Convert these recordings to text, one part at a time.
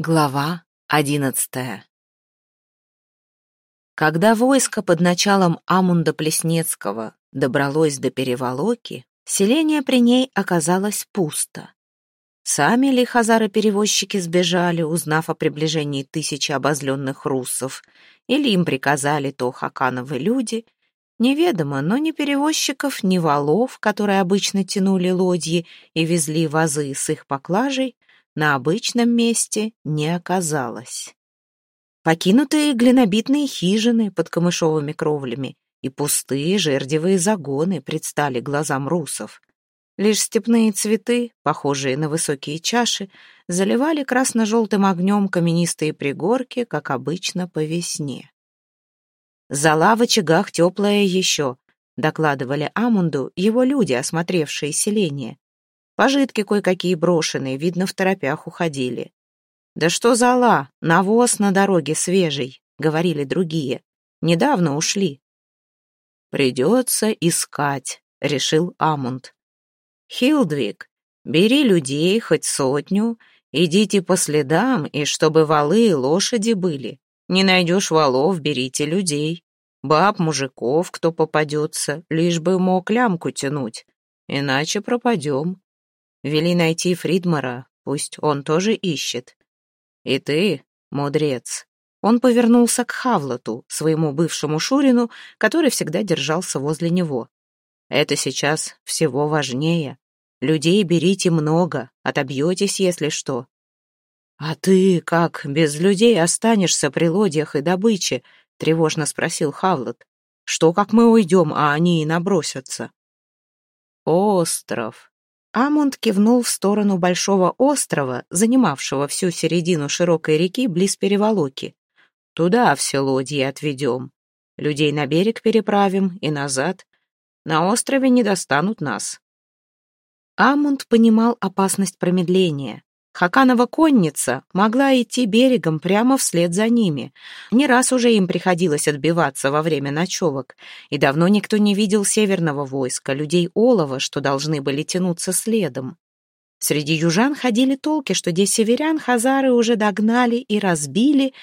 Глава одиннадцатая Когда войско под началом Амунда Плеснецкого добралось до Переволоки, селение при ней оказалось пусто. Сами ли хазары-перевозчики сбежали, узнав о приближении тысячи обозленных руссов, или им приказали то хакановы люди, неведомо, но ни перевозчиков, ни валов, которые обычно тянули лодьи и везли вазы с их поклажей, на обычном месте не оказалось. Покинутые глинобитные хижины под камышовыми кровлями и пустые жердевые загоны предстали глазам русов. Лишь степные цветы, похожие на высокие чаши, заливали красно-желтым огнем каменистые пригорки, как обычно по весне. «Зала в очагах теплая еще», — докладывали Амунду его люди, осмотревшие селение. Пожитки кое-какие брошенные, видно, в торопях уходили. «Да что за ла? Навоз на дороге свежий», — говорили другие. «Недавно ушли». «Придется искать», — решил Амунд. «Хилдвиг, бери людей, хоть сотню, идите по следам, и чтобы валы и лошади были. Не найдешь валов, берите людей. Баб, мужиков, кто попадется, лишь бы мог лямку тянуть, иначе пропадем. Вели найти Фридмара, пусть он тоже ищет. И ты, мудрец. Он повернулся к Хавлоту, своему бывшему Шурину, который всегда держался возле него. Это сейчас всего важнее. Людей берите много, отобьетесь, если что. А ты как, без людей останешься при лодьях и добыче? Тревожно спросил Хавлот. Что, как мы уйдем, а они и набросятся? Остров, Амунд кивнул в сторону большого острова, занимавшего всю середину широкой реки близ переволоки. «Туда все лодьи отведем. Людей на берег переправим и назад. На острове не достанут нас». Амунд понимал опасность промедления. Хаканова конница могла идти берегом прямо вслед за ними. Не раз уже им приходилось отбиваться во время ночевок, и давно никто не видел северного войска, людей Олова, что должны были тянуться следом. Среди южан ходили толки, что здесь северян хазары уже догнали и разбили,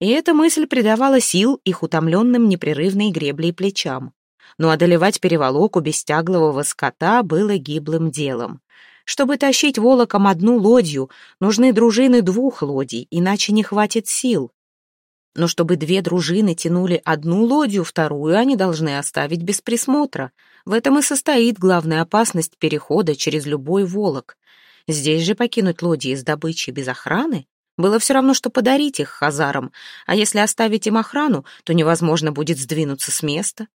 и эта мысль придавала сил их утомленным непрерывной греблей плечам. Но одолевать переволоку без тяглового скота было гиблым делом. Чтобы тащить волоком одну лодью, нужны дружины двух лодий, иначе не хватит сил. Но чтобы две дружины тянули одну лодью, вторую они должны оставить без присмотра. В этом и состоит главная опасность перехода через любой волок. Здесь же покинуть лодьи с добычей без охраны было все равно, что подарить их хазарам, а если оставить им охрану, то невозможно будет сдвинуться с места.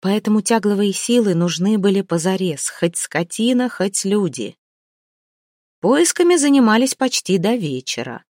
Поэтому тягловые силы нужны были позарез, хоть скотина, хоть люди. Поисками занимались почти до вечера.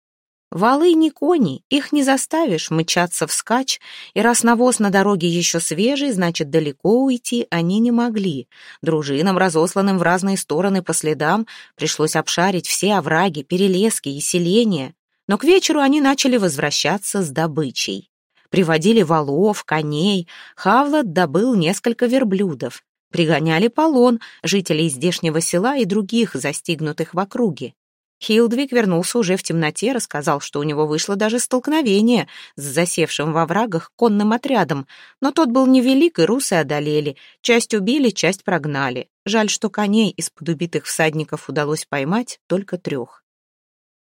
Валы не кони, их не заставишь мчаться вскачь, и раз навоз на дороге еще свежий, значит, далеко уйти они не могли. Дружинам, разосланным в разные стороны по следам, пришлось обшарить все овраги, перелески и селения, но к вечеру они начали возвращаться с добычей. Приводили валов, коней, Хавлот добыл несколько верблюдов. Пригоняли полон, жителей здешнего села и других, застигнутых в округе. Хилдвиг вернулся уже в темноте, рассказал, что у него вышло даже столкновение с засевшим во врагах конным отрядом, но тот был невелик, и русы одолели. Часть убили, часть прогнали. Жаль, что коней из-под убитых всадников удалось поймать только трех.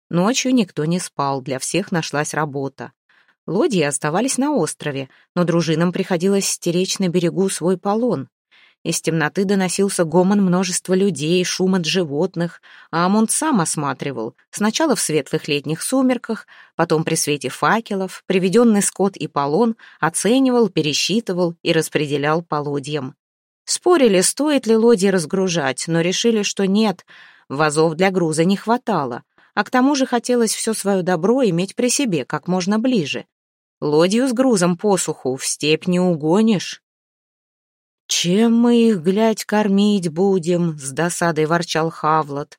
Ночью никто не спал, для всех нашлась работа. Лодьи оставались на острове, но дружинам приходилось стеречь на берегу свой полон. Из темноты доносился гомон множества людей, шум от животных, а Амунд сам осматривал, сначала в светлых летних сумерках, потом при свете факелов, приведенный скот и полон, оценивал, пересчитывал и распределял по лодьям. Спорили, стоит ли лодьи разгружать, но решили, что нет, вазов для груза не хватало, а к тому же хотелось все свое добро иметь при себе как можно ближе. Лодью с грузом посуху в степь не угонишь. «Чем мы их, глядь, кормить будем?» — с досадой ворчал Хавлот.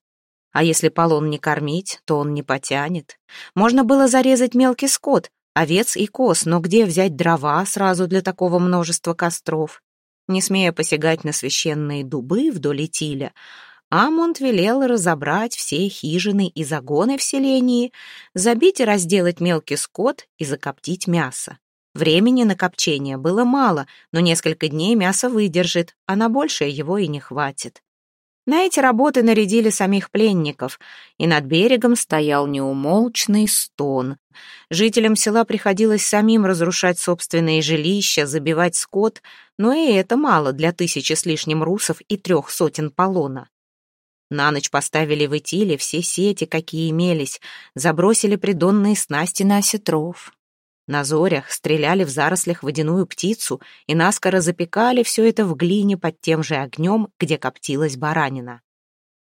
«А если полон не кормить, то он не потянет. Можно было зарезать мелкий скот, овец и коз, но где взять дрова сразу для такого множества костров?» Не смея посягать на священные дубы вдоль Итиля, Амунд велел разобрать все хижины и загоны в селении, забить и разделать мелкий скот и закоптить мясо. Времени на копчение было мало, но несколько дней мясо выдержит, а на большее его и не хватит. На эти работы нарядили самих пленников, и над берегом стоял неумолчный стон. Жителям села приходилось самим разрушать собственные жилища, забивать скот, но и это мало для тысячи с лишним русов и трех сотен полона. На ночь поставили в Итиле все сети, какие имелись, забросили придонные снасти на осетров. На зорях стреляли в зарослях водяную птицу и наскоро запекали все это в глине под тем же огнем, где коптилась баранина.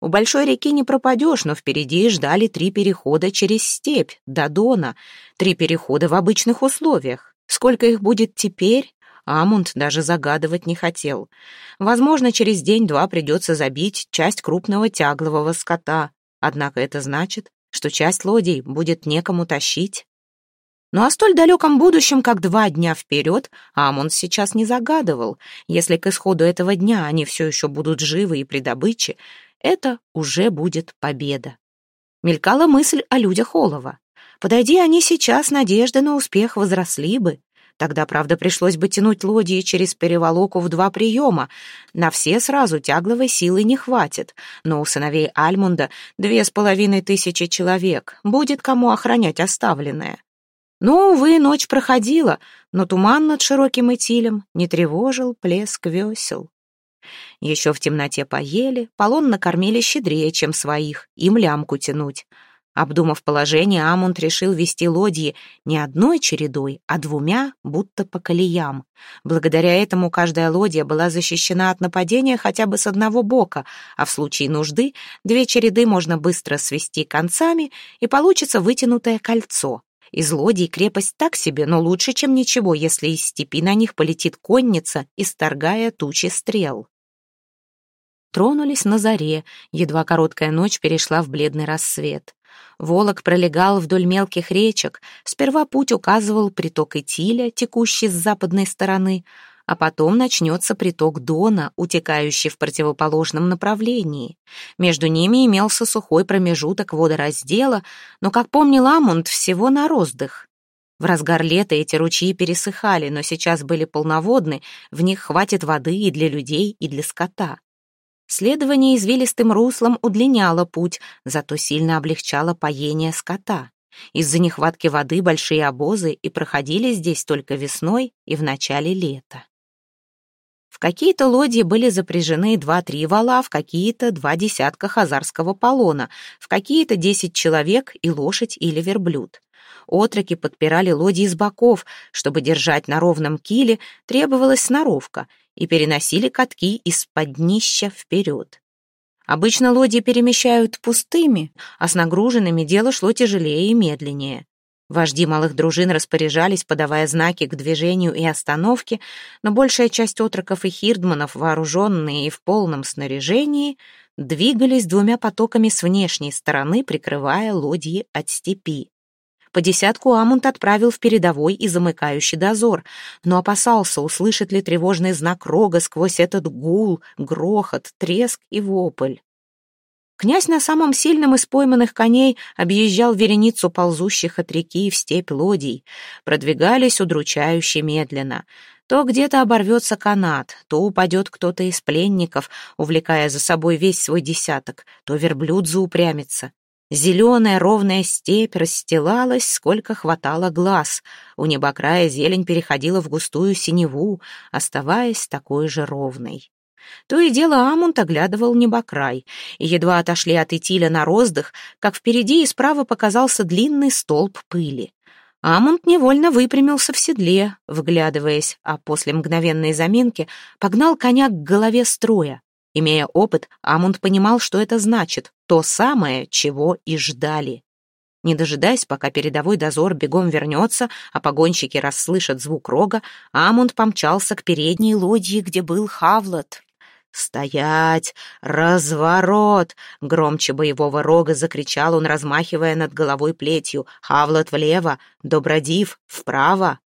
У большой реки не пропадешь, но впереди ждали три перехода через степь, до Дона, три перехода в обычных условиях. Сколько их будет теперь, Амунд даже загадывать не хотел. Возможно, через день-два придется забить часть крупного тяглового скота, однако это значит, что часть лодей будет некому тащить. Ну о столь далеком будущем, как два дня вперед, Амон сейчас не загадывал. Если к исходу этого дня они все еще будут живы и при добыче, это уже будет победа. Мелькала мысль о людях Олова. Подойди они сейчас, надежды на успех возросли бы. Тогда, правда, пришлось бы тянуть лодии через переволоку в два приема. На все сразу тягловой силы не хватит, но у сыновей Альмунда две с половиной тысячи человек. Будет кому охранять оставленное. Ну, увы, ночь проходила, но туман над широким этилем не тревожил плеск весел. Еще в темноте поели, полон накормили щедрее, чем своих, им лямку тянуть. Обдумав положение, Амунд решил вести лодьи не одной чередой, а двумя, будто по колеям. Благодаря этому каждая лодья была защищена от нападения хотя бы с одного бока, а в случае нужды две череды можно быстро свести концами, и получится вытянутое кольцо. Из лодий крепость так себе, но лучше, чем ничего, если из степи на них полетит конница, исторгая тучи стрел. Тронулись на заре, едва короткая ночь перешла в бледный рассвет. Волок пролегал вдоль мелких речек, сперва путь указывал приток Итиля, текущий с западной стороны, а потом начнется приток Дона, утекающий в противоположном направлении. Между ними имелся сухой промежуток водораздела, но, как помнил Амунд, всего на роздых. В разгар лета эти ручьи пересыхали, но сейчас были полноводны, в них хватит воды и для людей, и для скота. Следование извилистым руслом удлиняло путь, зато сильно облегчало поение скота. Из-за нехватки воды большие обозы и проходили здесь только весной и в начале лета. В какие-то лодьи были запряжены два-три вала, в какие-то два десятка хазарского полона, в какие-то десять человек и лошадь или верблюд. Отроки подпирали лодьи с боков, чтобы держать на ровном киле, требовалась сноровка, и переносили катки из-под днища вперед. Обычно лодьи перемещают пустыми, а с нагруженными дело шло тяжелее и медленнее. Вожди малых дружин распоряжались, подавая знаки к движению и остановке, но большая часть отроков и хирдманов, вооруженные и в полном снаряжении, двигались двумя потоками с внешней стороны, прикрывая лодьи от степи. По десятку Амунд отправил в передовой и замыкающий дозор, но опасался, услышит ли тревожный знак рога сквозь этот гул, грохот, треск и вопль. Князь на самом сильном из пойманных коней объезжал вереницу ползущих от реки в степь лодий. Продвигались удручающе медленно. То где-то оборвется канат, то упадет кто-то из пленников, увлекая за собой весь свой десяток, то верблюд заупрямится. Зеленая ровная степь расстилалась, сколько хватало глаз. У небокрая зелень переходила в густую синеву, оставаясь такой же ровной. То и дело Амунд оглядывал небокрай, едва отошли от Итиля на роздых, как впереди и справа показался длинный столб пыли. Амунд невольно выпрямился в седле, вглядываясь, а после мгновенной заминки погнал коня к голове строя. Имея опыт, Амунд понимал, что это значит, то самое, чего и ждали. Не дожидаясь, пока передовой дозор бегом вернется, а погонщики расслышат звук рога, Амунд помчался к передней лодье, где был Хавлот. «Стоять! Разворот!» — громче боевого рога закричал он, размахивая над головой плетью. «Хавлот влево! Добродив вправо!»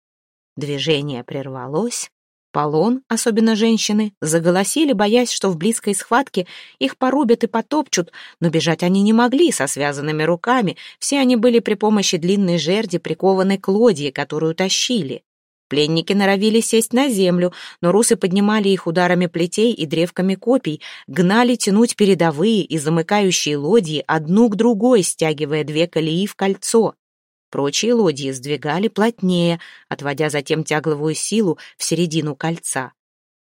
Движение прервалось, Полон, особенно женщины, заголосили, боясь, что в близкой схватке их порубят и потопчут, но бежать они не могли со связанными руками, все они были при помощи длинной жерди прикованы к лодье, которую тащили. Пленники норовили сесть на землю, но русы поднимали их ударами плетей и древками копий, гнали тянуть передовые и замыкающие лодьи одну к другой, стягивая две колеи в кольцо. Прочие лодьи сдвигали плотнее, отводя затем тягловую силу в середину кольца.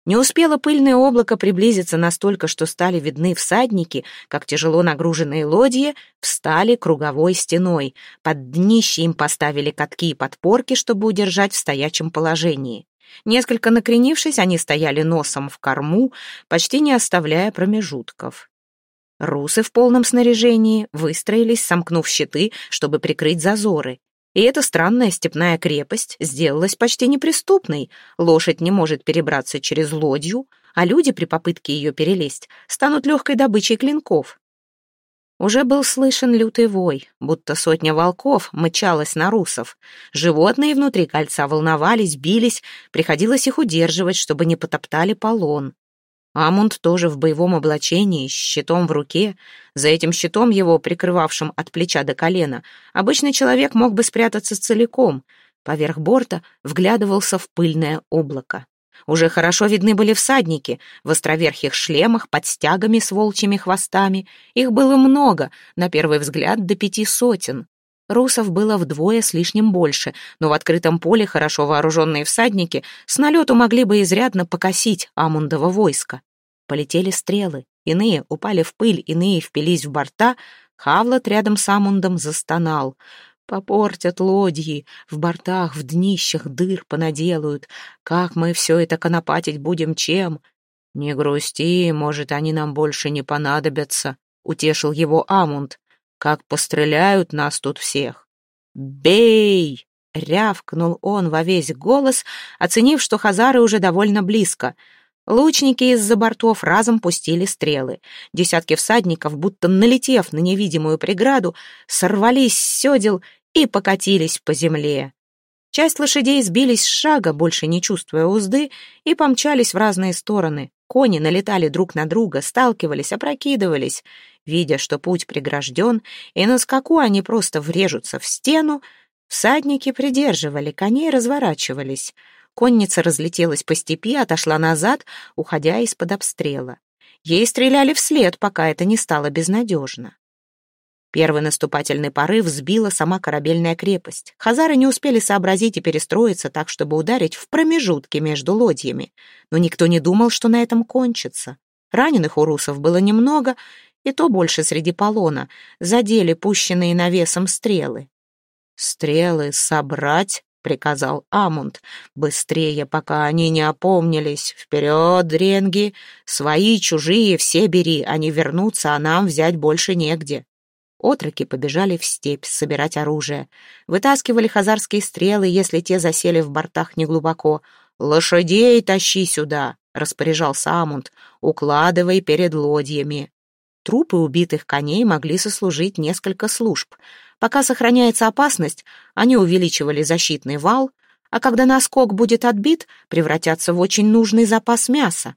Не успело пыльное облако приблизиться настолько, что стали видны всадники, как тяжело нагруженные лодьи встали круговой стеной. Под днище им поставили катки и подпорки, чтобы удержать в стоячем положении. Несколько накренившись, они стояли носом в корму, почти не оставляя промежутков. Русы в полном снаряжении выстроились, сомкнув щиты, чтобы прикрыть зазоры. И эта странная степная крепость сделалась почти неприступной. Лошадь не может перебраться через лодью, а люди при попытке ее перелезть станут легкой добычей клинков. Уже был слышен лютый вой, будто сотня волков мычалась на русов. Животные внутри кольца волновались, бились, приходилось их удерживать, чтобы не потоптали полон. Амунд тоже в боевом облачении, с щитом в руке. За этим щитом его, прикрывавшим от плеча до колена, обычный человек мог бы спрятаться целиком. Поверх борта вглядывался в пыльное облако. Уже хорошо видны были всадники в островерхих шлемах под стягами с волчьими хвостами. Их было много, на первый взгляд до пяти сотен. Русов было вдвое с лишним больше, но в открытом поле хорошо вооруженные всадники с налету могли бы изрядно покосить Амундово войско. Полетели стрелы, иные упали в пыль, иные впились в борта. Хавлот рядом с Амундом застонал. Попортят лодьи, в бортах, в днищах дыр понаделают. Как мы все это конопатить будем чем? Не грусти, может, они нам больше не понадобятся, — утешил его Амунд. Как постреляют нас тут всех. «Бей!» — рявкнул он во весь голос, оценив, что хазары уже довольно близко — Лучники из-за бортов разом пустили стрелы. Десятки всадников, будто налетев на невидимую преграду, сорвались с седел и покатились по земле. Часть лошадей сбились с шага, больше не чувствуя узды, и помчались в разные стороны. Кони налетали друг на друга, сталкивались, опрокидывались. Видя, что путь прегражден, и на скаку они просто врежутся в стену, всадники придерживали, коней разворачивались — Конница разлетелась по степи, отошла назад, уходя из-под обстрела. Ей стреляли вслед, пока это не стало безнадежно. Первый наступательный порыв сбила сама корабельная крепость. Хазары не успели сообразить и перестроиться так, чтобы ударить в промежутки между лодьями. Но никто не думал, что на этом кончится. Раненых у русов было немного, и то больше среди полона. Задели пущенные навесом стрелы. «Стрелы собрать!» приказал Амунд. «Быстрее, пока они не опомнились. Вперед, ренги! Свои, чужие, все бери, они вернутся, а нам взять больше негде». Отроки побежали в степь собирать оружие. Вытаскивали хазарские стрелы, если те засели в бортах неглубоко. «Лошадей тащи сюда!» — распоряжался Амунд. «Укладывай перед лодьями». Трупы убитых коней могли сослужить несколько служб — Пока сохраняется опасность, они увеличивали защитный вал, а когда наскок будет отбит, превратятся в очень нужный запас мяса.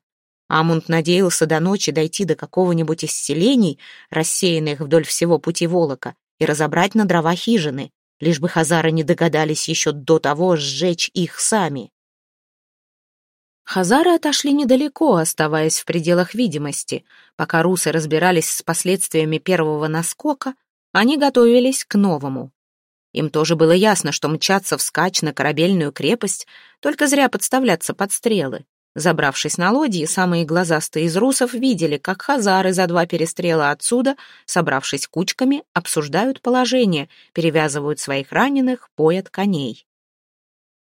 Амунд надеялся до ночи дойти до какого-нибудь из селений, рассеянных вдоль всего пути Волока, и разобрать на дрова хижины, лишь бы хазары не догадались еще до того сжечь их сами. Хазары отошли недалеко, оставаясь в пределах видимости. Пока русы разбирались с последствиями первого наскока, они готовились к новому. Им тоже было ясно, что мчаться вскачь на корабельную крепость, только зря подставляться под стрелы. Забравшись на лодьи, самые глазастые из русов видели, как хазары за два перестрела отсюда, собравшись кучками, обсуждают положение, перевязывают своих раненых, поят коней.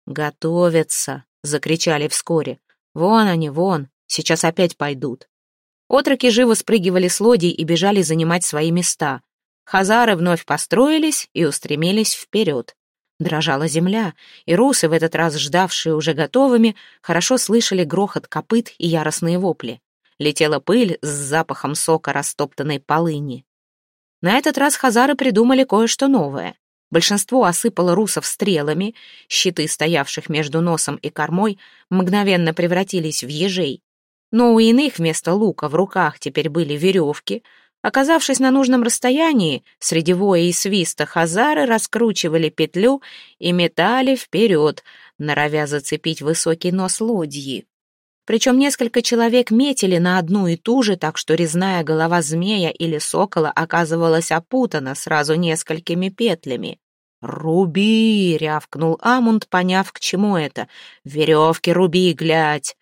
«Готовятся!» — закричали вскоре. «Вон они, вон! Сейчас опять пойдут!» Отроки живо спрыгивали с лодий и бежали занимать свои места. Хазары вновь построились и устремились вперед. Дрожала земля, и русы, в этот раз ждавшие уже готовыми, хорошо слышали грохот копыт и яростные вопли. Летела пыль с запахом сока растоптанной полыни. На этот раз хазары придумали кое-что новое. Большинство осыпало русов стрелами, щиты, стоявших между носом и кормой, мгновенно превратились в ежей. Но у иных вместо лука в руках теперь были веревки. Оказавшись на нужном расстоянии, среди воя и свиста хазары раскручивали петлю и метали вперед, норовя зацепить высокий нос лодьи. Причем несколько человек метили на одну и ту же, так что резная голова змея или сокола оказывалась опутана сразу несколькими петлями. «Руби!» — рявкнул Амунд, поняв, к чему это. «Веревки руби, глядь!»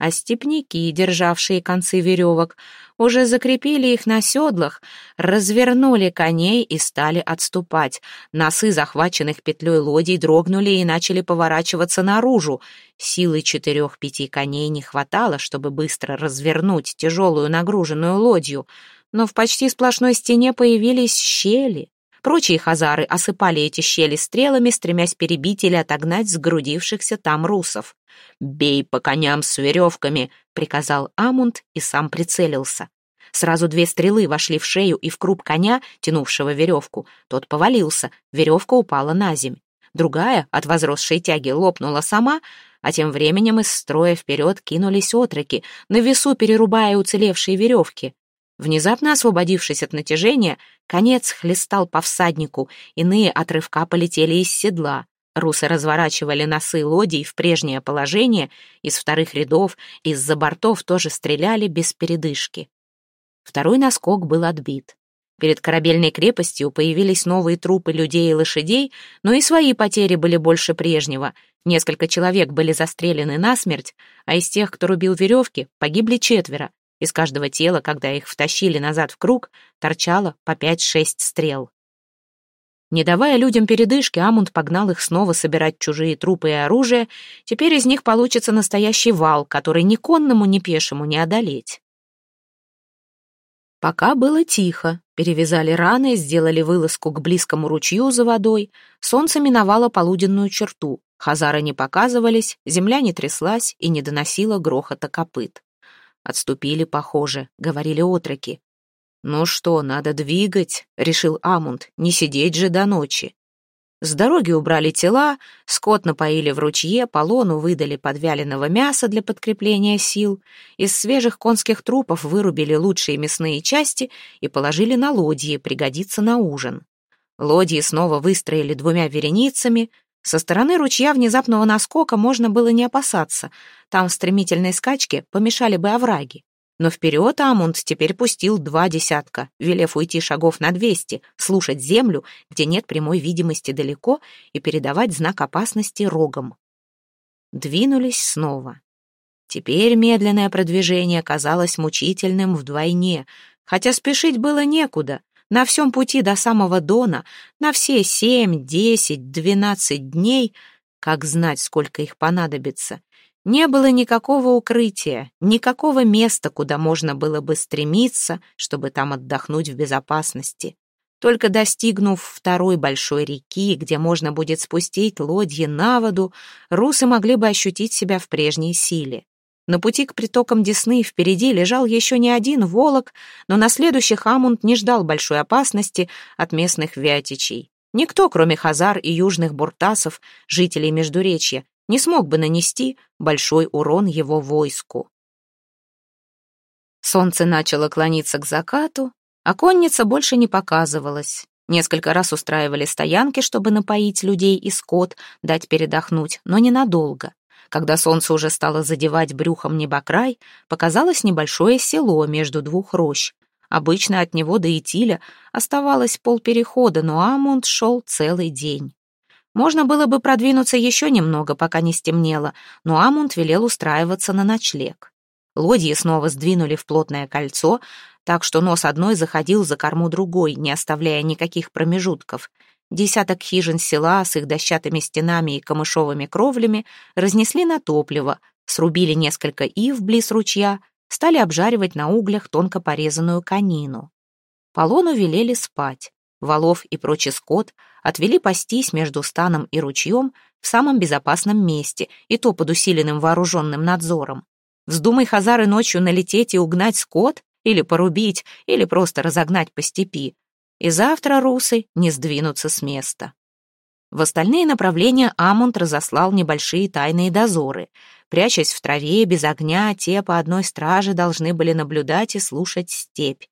А степняки, державшие концы веревок, уже закрепили их на седлах, развернули коней и стали отступать. Носы захваченных петлей лодий дрогнули и начали поворачиваться наружу. Силы четырех-пяти коней не хватало, чтобы быстро развернуть тяжелую нагруженную лодью, но в почти сплошной стене появились щели. Прочие хазары осыпали эти щели стрелами, стремясь перебить или отогнать сгрудившихся там русов. «Бей по коням с веревками», — приказал Амунд и сам прицелился. Сразу две стрелы вошли в шею и в круп коня, тянувшего веревку. Тот повалился, веревка упала на земь. Другая, от возросшей тяги, лопнула сама, а тем временем из строя вперед кинулись отроки, на весу перерубая уцелевшие веревки. Внезапно освободившись от натяжения, конец хлестал по всаднику, иные отрывка полетели из седла. Русы разворачивали носы лодий в прежнее положение, из вторых рядов, из-за бортов тоже стреляли без передышки. Второй наскок был отбит. Перед корабельной крепостью появились новые трупы людей и лошадей, но и свои потери были больше прежнего. Несколько человек были застрелены насмерть, а из тех, кто рубил веревки, погибли четверо. Из каждого тела, когда их втащили назад в круг, торчало по пять-шесть стрел. Не давая людям передышки, Амунд погнал их снова собирать чужие трупы и оружие. Теперь из них получится настоящий вал, который ни конному, ни пешему не одолеть. Пока было тихо, перевязали раны, сделали вылазку к близкому ручью за водой. Солнце миновало полуденную черту. Хазары не показывались, земля не тряслась и не доносила грохота копыт. «Отступили, похоже», — говорили отроки. «Ну что, надо двигать», — решил Амунд, — «не сидеть же до ночи». С дороги убрали тела, скот напоили в ручье, полону выдали подвяленного мяса для подкрепления сил, из свежих конских трупов вырубили лучшие мясные части и положили на лодьи, пригодится на ужин. Лодьи снова выстроили двумя вереницами, со стороны ручья внезапного наскока можно было не опасаться. Там в стремительной скачке помешали бы овраги. Но вперед Амунд теперь пустил два десятка, велев уйти шагов на двести, слушать землю, где нет прямой видимости далеко, и передавать знак опасности рогом. Двинулись снова. Теперь медленное продвижение казалось мучительным вдвойне, хотя спешить было некуда. На всем пути до самого Дона, на все семь, десять, двенадцать дней, как знать, сколько их понадобится, не было никакого укрытия, никакого места, куда можно было бы стремиться, чтобы там отдохнуть в безопасности. Только достигнув второй большой реки, где можно будет спустить лодьи на воду, русы могли бы ощутить себя в прежней силе. На пути к притокам Десны впереди лежал еще не один волок, но на следующих Амунд не ждал большой опасности от местных вятичей. Никто, кроме хазар и южных буртасов, жителей Междуречья, не смог бы нанести большой урон его войску. Солнце начало клониться к закату, а конница больше не показывалась. Несколько раз устраивали стоянки, чтобы напоить людей и скот, дать передохнуть, но ненадолго. Когда солнце уже стало задевать брюхом небокрай, показалось небольшое село между двух рощ. Обычно от него до Итиля оставалось полперехода, но Амунд шел целый день. Можно было бы продвинуться еще немного, пока не стемнело, но Амунд велел устраиваться на ночлег. Лодьи снова сдвинули в плотное кольцо, так что нос одной заходил за корму другой, не оставляя никаких промежутков. Десяток хижин села с их дощатыми стенами и камышовыми кровлями разнесли на топливо, срубили несколько ив близ ручья, стали обжаривать на углях тонко порезанную конину. Полону велели спать. Волов и прочий скот отвели пастись между станом и ручьем в самом безопасном месте, и то под усиленным вооруженным надзором. Вздумай хазары ночью налететь и угнать скот, или порубить, или просто разогнать по степи, и завтра русы не сдвинутся с места. В остальные направления Амунд разослал небольшие тайные дозоры. Прячась в траве, без огня, те по одной страже должны были наблюдать и слушать степь.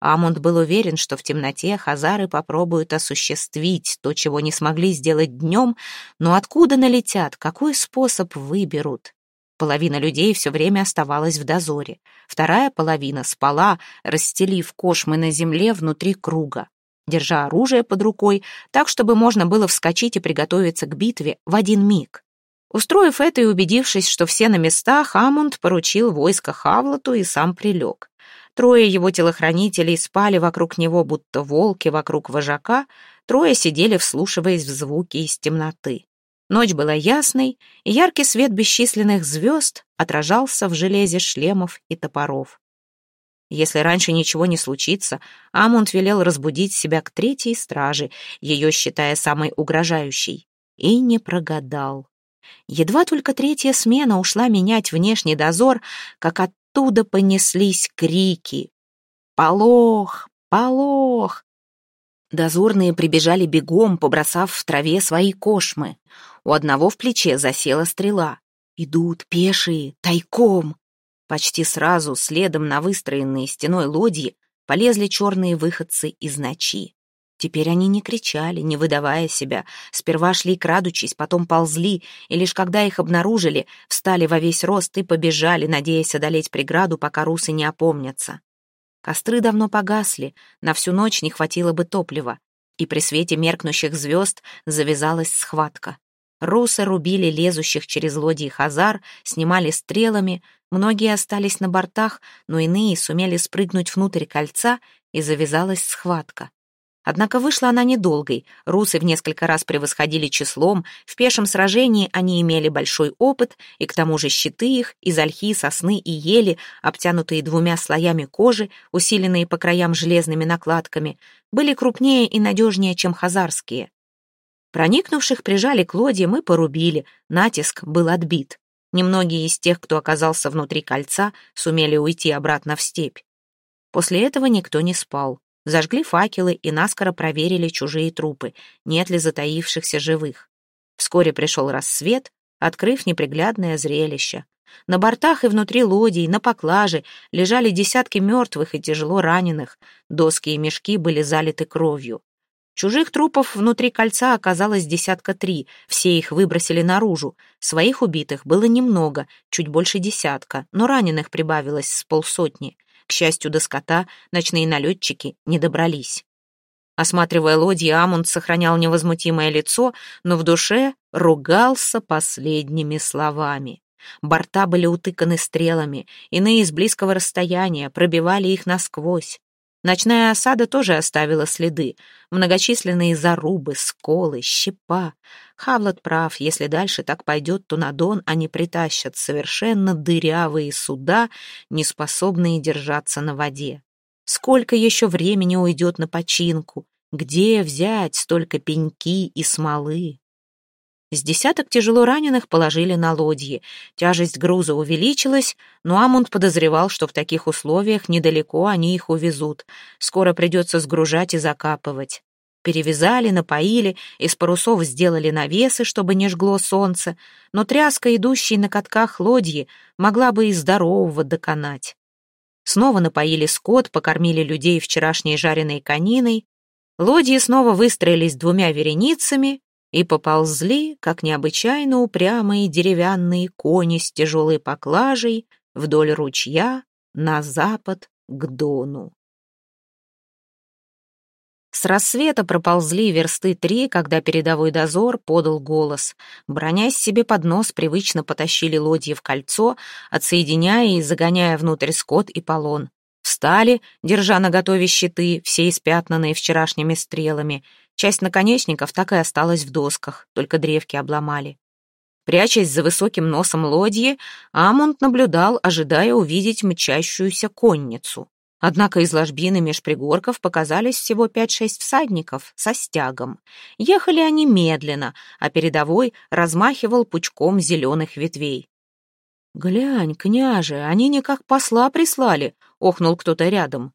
Амунд был уверен, что в темноте хазары попробуют осуществить то, чего не смогли сделать днем, но откуда налетят, какой способ выберут? Половина людей все время оставалась в дозоре. Вторая половина спала, расстелив кошмы на земле внутри круга, держа оружие под рукой, так, чтобы можно было вскочить и приготовиться к битве в один миг. Устроив это и убедившись, что все на местах, Амунд поручил войско Хавлату и сам прилег. Трое его телохранителей спали вокруг него, будто волки вокруг вожака, трое сидели, вслушиваясь в звуки из темноты. Ночь была ясной, и яркий свет бесчисленных звезд отражался в железе шлемов и топоров. Если раньше ничего не случится, Амунд велел разбудить себя к третьей страже, ее считая самой угрожающей, и не прогадал. Едва только третья смена ушла менять внешний дозор, как оттуда понеслись крики. «Полох! Полох!» Дозорные прибежали бегом, побросав в траве свои кошмы. У одного в плече засела стрела. Идут пешие, тайком. Почти сразу, следом на выстроенные стеной лодьи, полезли черные выходцы из ночи. Теперь они не кричали, не выдавая себя. Сперва шли крадучись, потом ползли, и лишь когда их обнаружили, встали во весь рост и побежали, надеясь одолеть преграду, пока русы не опомнятся. Костры давно погасли, на всю ночь не хватило бы топлива, и при свете меркнущих звезд завязалась схватка. Русы рубили лезущих через лодии хазар, снимали стрелами, многие остались на бортах, но иные сумели спрыгнуть внутрь кольца, и завязалась схватка. Однако вышла она недолгой, русы в несколько раз превосходили числом, в пешем сражении они имели большой опыт, и к тому же щиты их из ольхи, сосны и ели, обтянутые двумя слоями кожи, усиленные по краям железными накладками, были крупнее и надежнее, чем хазарские. Проникнувших прижали к лодьям и порубили, натиск был отбит. Немногие из тех, кто оказался внутри кольца, сумели уйти обратно в степь. После этого никто не спал. Зажгли факелы и наскоро проверили чужие трупы, нет ли затаившихся живых. Вскоре пришел рассвет, открыв неприглядное зрелище. На бортах и внутри лодий, на поклаже лежали десятки мертвых и тяжело раненых, доски и мешки были залиты кровью. Чужих трупов внутри кольца оказалось десятка три, все их выбросили наружу. Своих убитых было немного, чуть больше десятка, но раненых прибавилось с полсотни. К счастью, до скота ночные налетчики не добрались. Осматривая лодьи, Амунд сохранял невозмутимое лицо, но в душе ругался последними словами. Борта были утыканы стрелами, иные с близкого расстояния пробивали их насквозь. Ночная осада тоже оставила следы. Многочисленные зарубы, сколы, щепа. Хавлот прав, если дальше так пойдет, то на Дон они притащат совершенно дырявые суда, не способные держаться на воде. Сколько еще времени уйдет на починку? Где взять столько пеньки и смолы? С десяток тяжело раненых положили на лодьи. Тяжесть груза увеличилась, но Амунд подозревал, что в таких условиях недалеко они их увезут. Скоро придется сгружать и закапывать. Перевязали, напоили, из парусов сделали навесы, чтобы не жгло солнце, но тряска, идущей на катках лодьи, могла бы и здорового доконать. Снова напоили скот, покормили людей вчерашней жареной кониной. Лодьи снова выстроились двумя вереницами, и поползли, как необычайно упрямые деревянные кони с тяжелой поклажей вдоль ручья на запад к Дону. С рассвета проползли версты три, когда передовой дозор подал голос. Бронясь себе под нос, привычно потащили лодьи в кольцо, отсоединяя и загоняя внутрь скот и полон. Встали, держа наготове щиты, все испятнанные вчерашними стрелами — Часть наконечников так и осталась в досках, только древки обломали. Прячась за высоким носом лодьи, Амунд наблюдал, ожидая увидеть мчащуюся конницу. Однако из ложбины меж пригорков показались всего пять-шесть всадников со стягом. Ехали они медленно, а передовой размахивал пучком зеленых ветвей. «Глянь, княже, они не как посла прислали», — охнул кто-то рядом.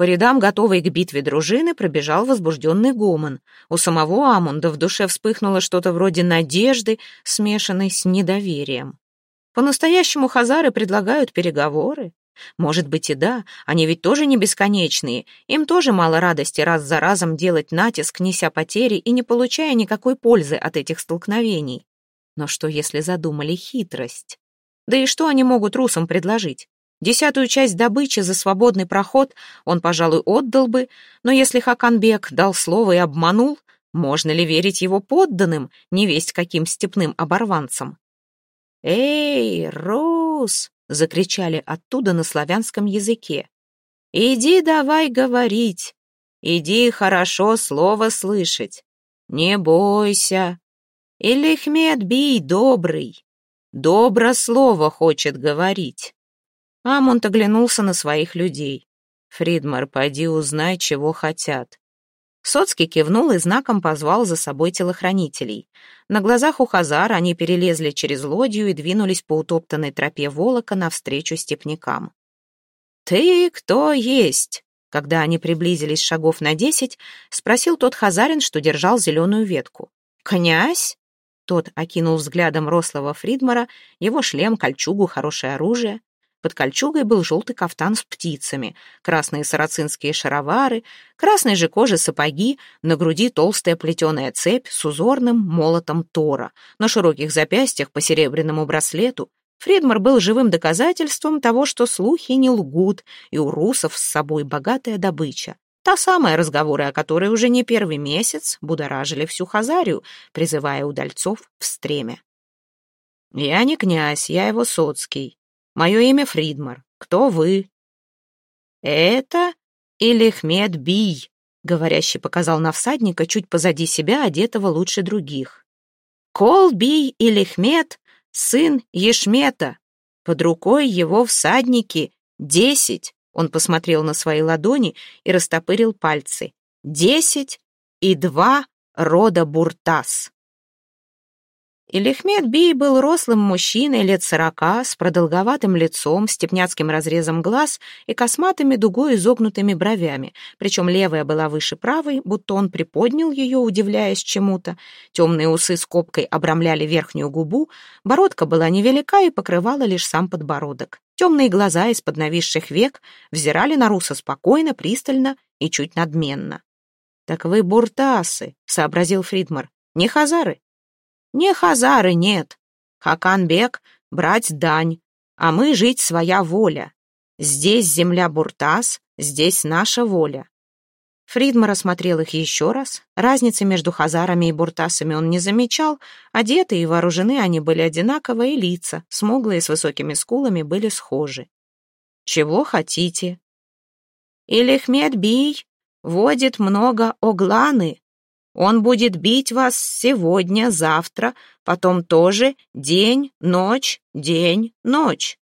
По рядам, готовой к битве дружины, пробежал возбужденный гомон. У самого Амунда в душе вспыхнуло что-то вроде надежды, смешанной с недоверием. По-настоящему хазары предлагают переговоры. Может быть и да, они ведь тоже не бесконечные. Им тоже мало радости раз за разом делать натиск, неся потери и не получая никакой пользы от этих столкновений. Но что, если задумали хитрость? Да и что они могут русам предложить? Десятую часть добычи за свободный проход он, пожалуй, отдал бы, но если Хаканбек дал слово и обманул, можно ли верить его подданным, не весть каким степным оборванцам? «Эй, Рус!» — закричали оттуда на славянском языке. «Иди давай говорить, иди хорошо слово слышать, не бойся. Или Хмед бий добрый, добро слово хочет говорить». Амунд оглянулся на своих людей. «Фридмар, пойди узнай, чего хотят». Соцкий кивнул и знаком позвал за собой телохранителей. На глазах у Хазара они перелезли через лодью и двинулись по утоптанной тропе Волока навстречу степнякам. «Ты кто есть?» Когда они приблизились шагов на десять, спросил тот хазарин, что держал зеленую ветку. «Князь?» Тот окинул взглядом рослого Фридмара, его шлем, кольчугу, хорошее оружие. Под кольчугой был желтый кафтан с птицами, красные сарацинские шаровары, красной же кожи сапоги, на груди толстая плетеная цепь с узорным молотом Тора, на широких запястьях по серебряному браслету. Фридмар был живым доказательством того, что слухи не лгут, и у русов с собой богатая добыча. Та самая разговоры, о которой уже не первый месяц будоражили всю Хазарию, призывая удальцов в стремя. «Я не князь, я его соцкий», Мое имя Фридмар. Кто вы?» «Это Илихмед Бий», — говорящий показал на всадника чуть позади себя, одетого лучше других. «Кол Бий Илихмед, сын Ешмета. Под рукой его всадники десять». Он посмотрел на свои ладони и растопырил пальцы. «Десять и два рода Буртас». Илихмед Бий был рослым мужчиной лет сорока, с продолговатым лицом, степняцким разрезом глаз и косматыми дугой изогнутыми бровями, причем левая была выше правой, будто он приподнял ее, удивляясь чему-то. Темные усы с копкой обрамляли верхнюю губу, бородка была невелика и покрывала лишь сам подбородок. Темные глаза из-под нависших век взирали на Руса спокойно, пристально и чуть надменно. «Так вы буртасы», — сообразил Фридмар, — «не хазары». Не хазары нет. Хаканбек — брать дань, а мы жить своя воля. Здесь земля Буртас, здесь наша воля. Фридмар осмотрел их еще раз. Разницы между хазарами и буртасами он не замечал. Одеты и вооружены они были одинаково, и лица, смуглые с высокими скулами, были схожи. «Чего хотите?» «Илихмед Бий водит много огланы», он будет бить вас сегодня, завтра, потом тоже день, ночь, день, ночь.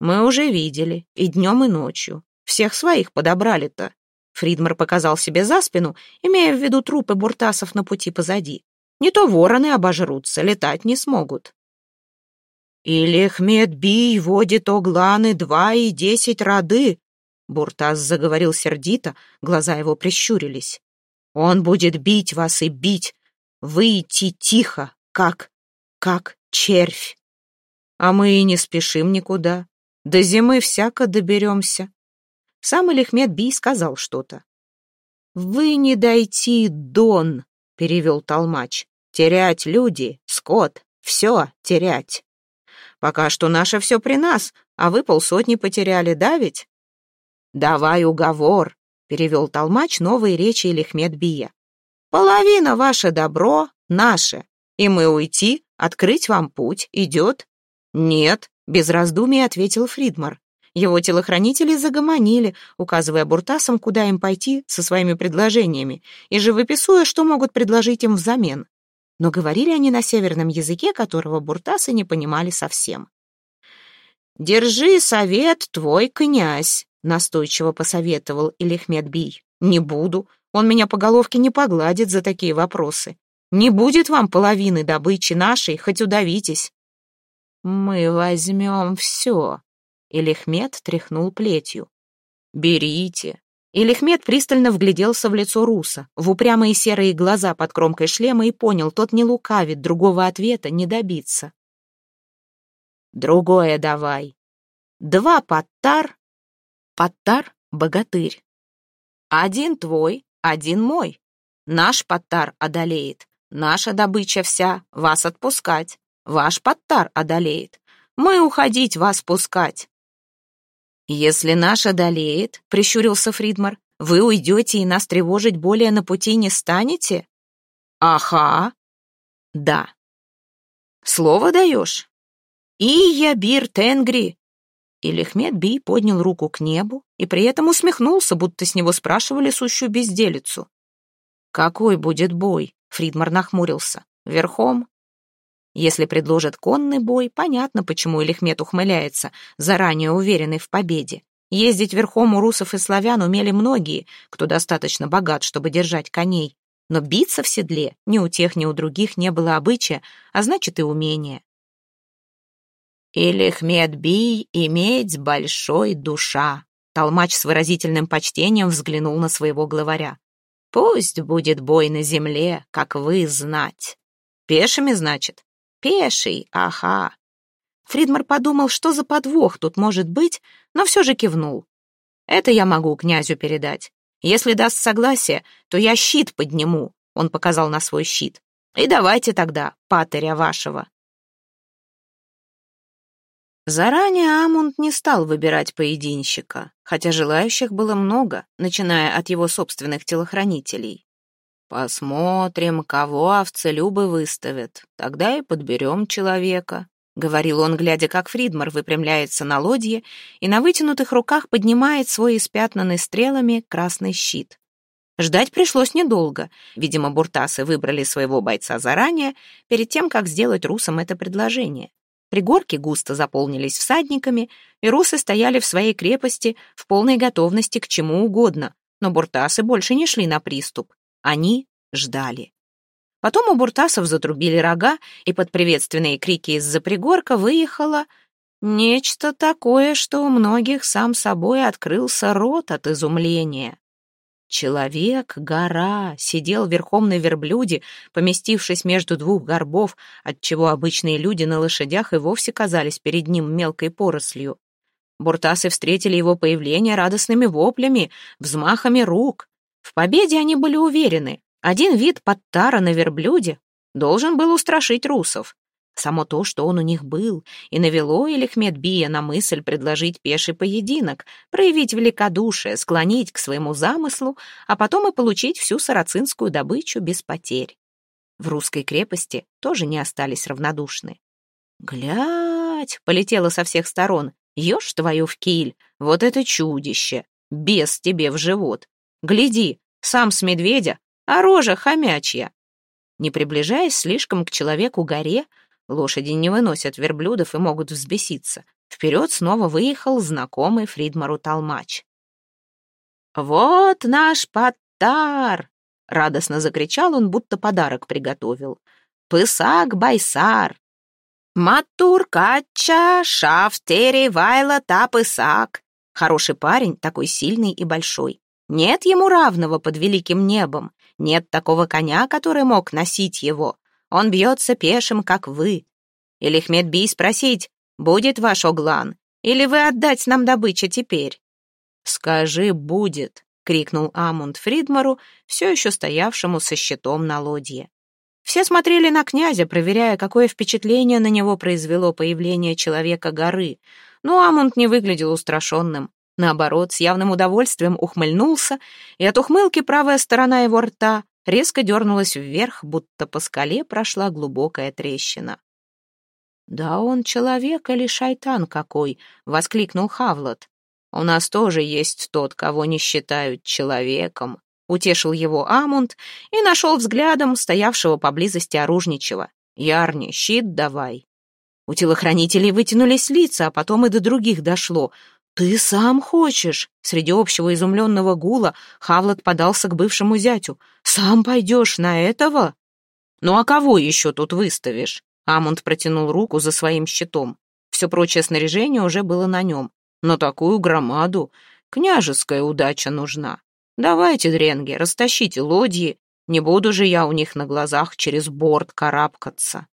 Мы уже видели, и днем, и ночью. Всех своих подобрали-то. Фридмар показал себе за спину, имея в виду трупы буртасов на пути позади. Не то вороны обожрутся, летать не смогут. «Или Хмед-Бий водит огланы два и десять роды», Буртас заговорил сердито, глаза его прищурились. Он будет бить вас и бить. Выйти тихо, как... как червь. А мы и не спешим никуда. До зимы всяко доберемся. Сам Элихмед Бий сказал что-то. «Вы не дойти, Дон», — перевел толмач. «Терять люди, скот, все терять. Пока что наше все при нас, а вы полсотни потеряли, да ведь?» «Давай уговор, — перевел толмач новые речи Лихмед-Бия. «Половина ваше добро наше, и мы уйти, открыть вам путь, идет?» «Нет», — без раздумий ответил Фридмар. Его телохранители загомонили, указывая буртасам, куда им пойти со своими предложениями, и живописуя, что могут предложить им взамен. Но говорили они на северном языке, которого буртасы не понимали совсем. «Держи совет, твой князь», настойчиво посоветовал Илихмед Бий. «Не буду. Он меня по головке не погладит за такие вопросы. Не будет вам половины добычи нашей, хоть удавитесь». «Мы возьмем все», — Илихмед тряхнул плетью. «Берите. Илихмед пристально вгляделся в лицо Руса, в упрямые серые глаза под кромкой шлема и понял, тот не лукавит, другого ответа не добиться. «Другое давай. Два подтар, подтар — богатырь. Один твой, один мой. Наш подтар одолеет, наша добыча вся, вас отпускать. Ваш подтар одолеет, мы уходить вас пускать. «Если наш одолеет», — прищурился Фридмар, «вы уйдете и нас тревожить более на пути не станете?» «Ага». «Да». «Слово даешь?» «И я бир тенгри». И Лехмед Би поднял руку к небу и при этом усмехнулся, будто с него спрашивали сущую безделицу. «Какой будет бой?» — Фридмар нахмурился. «Верхом?» Если предложат конный бой, понятно, почему Элихмет ухмыляется, заранее уверенный в победе. Ездить верхом у русов и славян умели многие, кто достаточно богат, чтобы держать коней. Но биться в седле ни у тех, ни у других не было обычая, а значит и умения. «Илихмет бий иметь большой душа», Толмач с выразительным почтением взглянул на своего главаря. «Пусть будет бой на земле, как вы знать». «Пешими, значит?» Пеший, ага. Фридмар подумал, что за подвох тут может быть, но все же кивнул. Это я могу князю передать. Если даст согласие, то я щит подниму, он показал на свой щит. И давайте тогда, патыря вашего. Заранее Амунд не стал выбирать поединщика, хотя желающих было много, начиная от его собственных телохранителей. «Посмотрим, кого овцелюбы выставят, тогда и подберем человека», — говорил он, глядя, как Фридмар выпрямляется на лодье и на вытянутых руках поднимает свой испятнанный стрелами красный щит. Ждать пришлось недолго. Видимо, буртасы выбрали своего бойца заранее, перед тем, как сделать русам это предложение. Пригорки густо заполнились всадниками, и русы стояли в своей крепости в полной готовности к чему угодно, но буртасы больше не шли на приступ. Они ждали. Потом у буртасов затрубили рога, и под приветственные крики из-за пригорка выехало нечто такое, что у многих сам собой открылся рот от изумления. Человек-гора сидел верхом на верблюде, поместившись между двух горбов, отчего обычные люди на лошадях и вовсе казались перед ним мелкой порослью. Буртасы встретили его появление радостными воплями, взмахами рук. В победе они были уверены. Один вид подтара на верблюде должен был устрашить русов. Само то, что он у них был, и навело Элихмед Бия на мысль предложить пеший поединок, проявить великодушие, склонить к своему замыслу, а потом и получить всю сарацинскую добычу без потерь. В русской крепости тоже не остались равнодушны. «Глядь!» — полетело со всех сторон. «Ешь твою в киль! Вот это чудище! Бес тебе в живот! Гляди, сам с медведя, а рожа хомячья. Не приближаясь слишком к человеку-горе, лошади не выносят верблюдов и могут взбеситься. Вперед снова выехал знакомый Фридмару толмач. «Вот наш Паттар!» — радостно закричал он, будто подарок приготовил. «Пысак-байсар! Матур-кача, шафтери, вайла, та-пысак!» Хороший парень, такой сильный и большой. Нет ему равного под великим небом, нет такого коня, который мог носить его. Он бьется пешим, как вы. Или Хмедби спросить, будет ваш оглан, или вы отдать нам добычу теперь? Скажи, будет, крикнул Амунд Фридмару, все еще стоявшему со щитом на лодье. Все смотрели на князя, проверяя, какое впечатление на него произвело появление человека горы. Но Амунд не выглядел устрашенным. Наоборот, с явным удовольствием ухмыльнулся, и от ухмылки правая сторона его рта резко дернулась вверх, будто по скале прошла глубокая трещина. «Да он человек или шайтан какой!» — воскликнул Хавлот. «У нас тоже есть тот, кого не считают человеком», — утешил его Амунд и нашел взглядом стоявшего поблизости оружничего. «Ярни, щит давай». У телохранителей вытянулись лица, а потом и до других дошло — «Ты сам хочешь?» Среди общего изумленного гула Хавлот подался к бывшему зятю. «Сам пойдешь на этого?» «Ну а кого еще тут выставишь?» Амунд протянул руку за своим щитом. Все прочее снаряжение уже было на нем. Но такую громаду княжеская удача нужна. Давайте, дренги, растащите лодьи, не буду же я у них на глазах через борт карабкаться.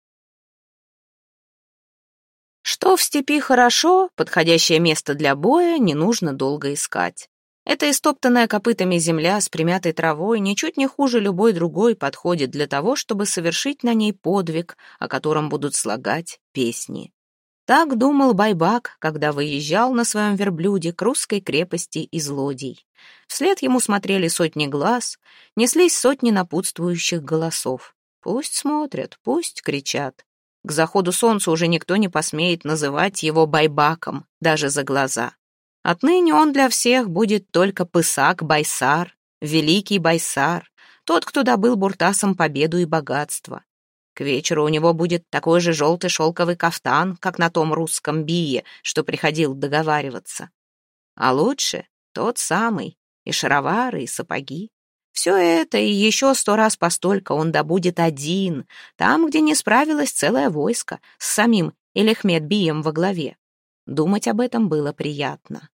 Что в степи хорошо, подходящее место для боя не нужно долго искать. Эта истоптанная копытами земля с примятой травой ничуть не хуже любой другой подходит для того, чтобы совершить на ней подвиг, о котором будут слагать песни. Так думал Байбак, когда выезжал на своем верблюде к русской крепости из лодий. Вслед ему смотрели сотни глаз, неслись сотни напутствующих голосов. Пусть смотрят, пусть кричат. К заходу солнца уже никто не посмеет называть его Байбаком, даже за глаза. Отныне он для всех будет только Пысак Байсар, великий Байсар, тот, кто добыл Буртасом победу и богатство. К вечеру у него будет такой же желтый шелковый кафтан, как на том русском бие, что приходил договариваться. А лучше тот самый, и шаровары, и сапоги. Все это и еще сто раз постолько он добудет один, там, где не справилось целое войско, с самим Элехмед Бием во главе. Думать об этом было приятно.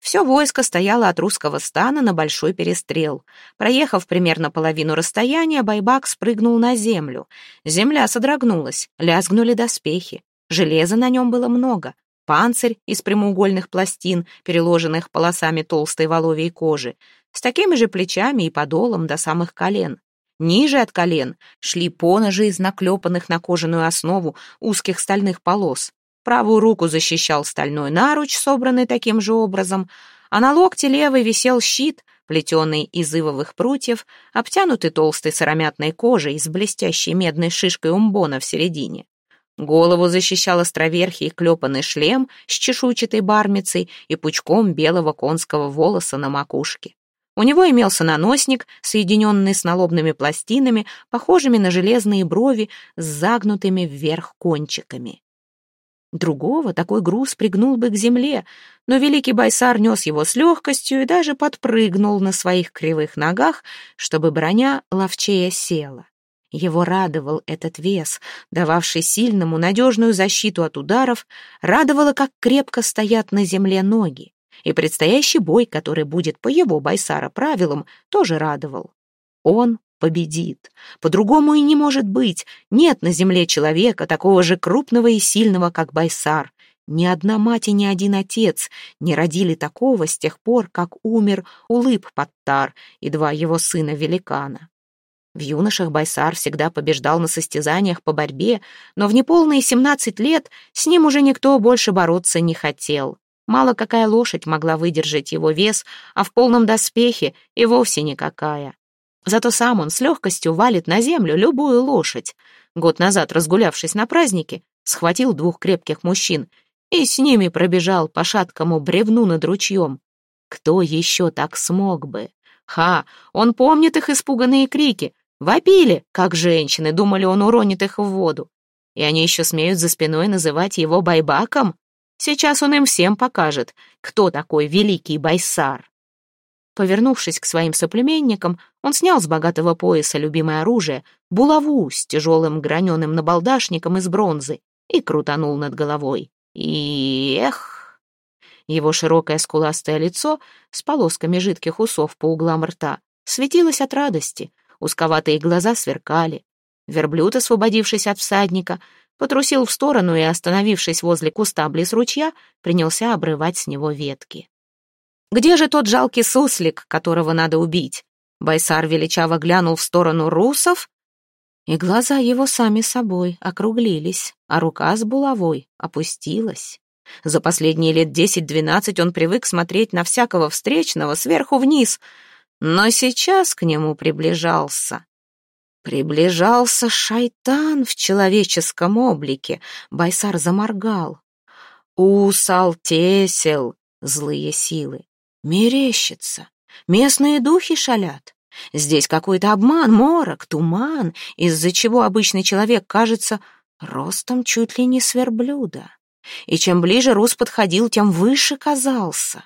Все войско стояло от русского стана на большой перестрел. Проехав примерно половину расстояния, Байбак спрыгнул на землю. Земля содрогнулась, лязгнули доспехи. Железа на нем было много. Панцирь из прямоугольных пластин, переложенных полосами толстой воловьей кожи, с такими же плечами и подолом до самых колен. Ниже от колен шли поножи из наклепанных на кожаную основу узких стальных полос. Правую руку защищал стальной наруч, собранный таким же образом, а на локте левой висел щит, плетеный из ивовых прутьев, обтянутый толстой сыромятной кожей с блестящей медной шишкой умбона в середине. Голову защищал островерхий клепанный шлем с чешуйчатой бармицей и пучком белого конского волоса на макушке. У него имелся наносник, соединенный с налобными пластинами, похожими на железные брови с загнутыми вверх кончиками. Другого такой груз пригнул бы к земле, но великий байсар нес его с легкостью и даже подпрыгнул на своих кривых ногах, чтобы броня ловчее села. Его радовал этот вес, дававший сильному надежную защиту от ударов, радовало, как крепко стоят на земле ноги. И предстоящий бой, который будет по его байсара правилам, тоже радовал. Он победит. По-другому и не может быть. Нет на земле человека, такого же крупного и сильного, как Байсар. Ни одна мать и ни один отец не родили такого с тех пор, как умер Улыб Паттар и два его сына-великана. В юношах Байсар всегда побеждал на состязаниях по борьбе, но в неполные семнадцать лет с ним уже никто больше бороться не хотел. Мало какая лошадь могла выдержать его вес, а в полном доспехе и вовсе никакая. Зато сам он с легкостью валит на землю любую лошадь. Год назад, разгулявшись на празднике, схватил двух крепких мужчин и с ними пробежал по шаткому бревну над ручьем. Кто еще так смог бы? Ха, он помнит их испуганные крики. Вопили, как женщины, думали, он уронит их в воду. И они еще смеют за спиной называть его байбаком? Сейчас он им всем покажет, кто такой великий байсар. Повернувшись к своим соплеменникам, он снял с богатого пояса любимое оружие, булаву с тяжелым граненым набалдашником из бронзы, и крутанул над головой. И эх! Его широкое скуластое лицо с полосками жидких усов по углам рта светилось от радости, узковатые глаза сверкали. Верблюд, освободившись от всадника, потрусил в сторону и, остановившись возле куста близ ручья, принялся обрывать с него ветки. Где же тот жалкий суслик, которого надо убить? Байсар величаво глянул в сторону русов, и глаза его сами собой округлились, а рука с булавой опустилась. За последние лет десять-двенадцать он привык смотреть на всякого встречного сверху вниз, но сейчас к нему приближался. Приближался шайтан в человеческом облике. Байсар заморгал. Усал тесел злые силы. Мерещится. Местные духи шалят. Здесь какой-то обман, морок, туман, из-за чего обычный человек кажется ростом чуть ли не сверблюда. И чем ближе Рус подходил, тем выше казался.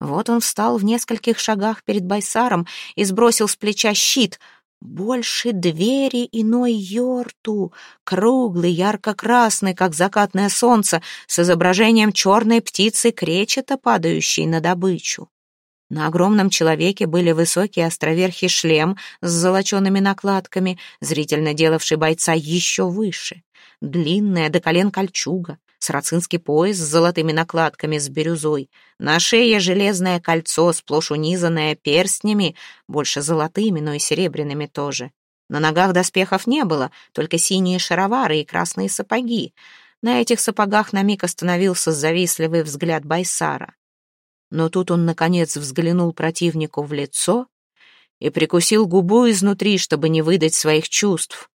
Вот он встал в нескольких шагах перед Байсаром и сбросил с плеча щит. Больше двери иной йорту, круглый, ярко-красный, как закатное солнце, с изображением черной птицы кречета, падающей на добычу. На огромном человеке были высокий островерхий шлем с золочеными накладками, зрительно делавший бойца еще выше. Длинная до колен кольчуга, сарацинский пояс с золотыми накладками с бирюзой, на шее железное кольцо, сплошь унизанное перстнями, больше золотыми, но и серебряными тоже. На ногах доспехов не было, только синие шаровары и красные сапоги. На этих сапогах на миг остановился завистливый взгляд Байсара. Но тут он, наконец, взглянул противнику в лицо и прикусил губу изнутри, чтобы не выдать своих чувств.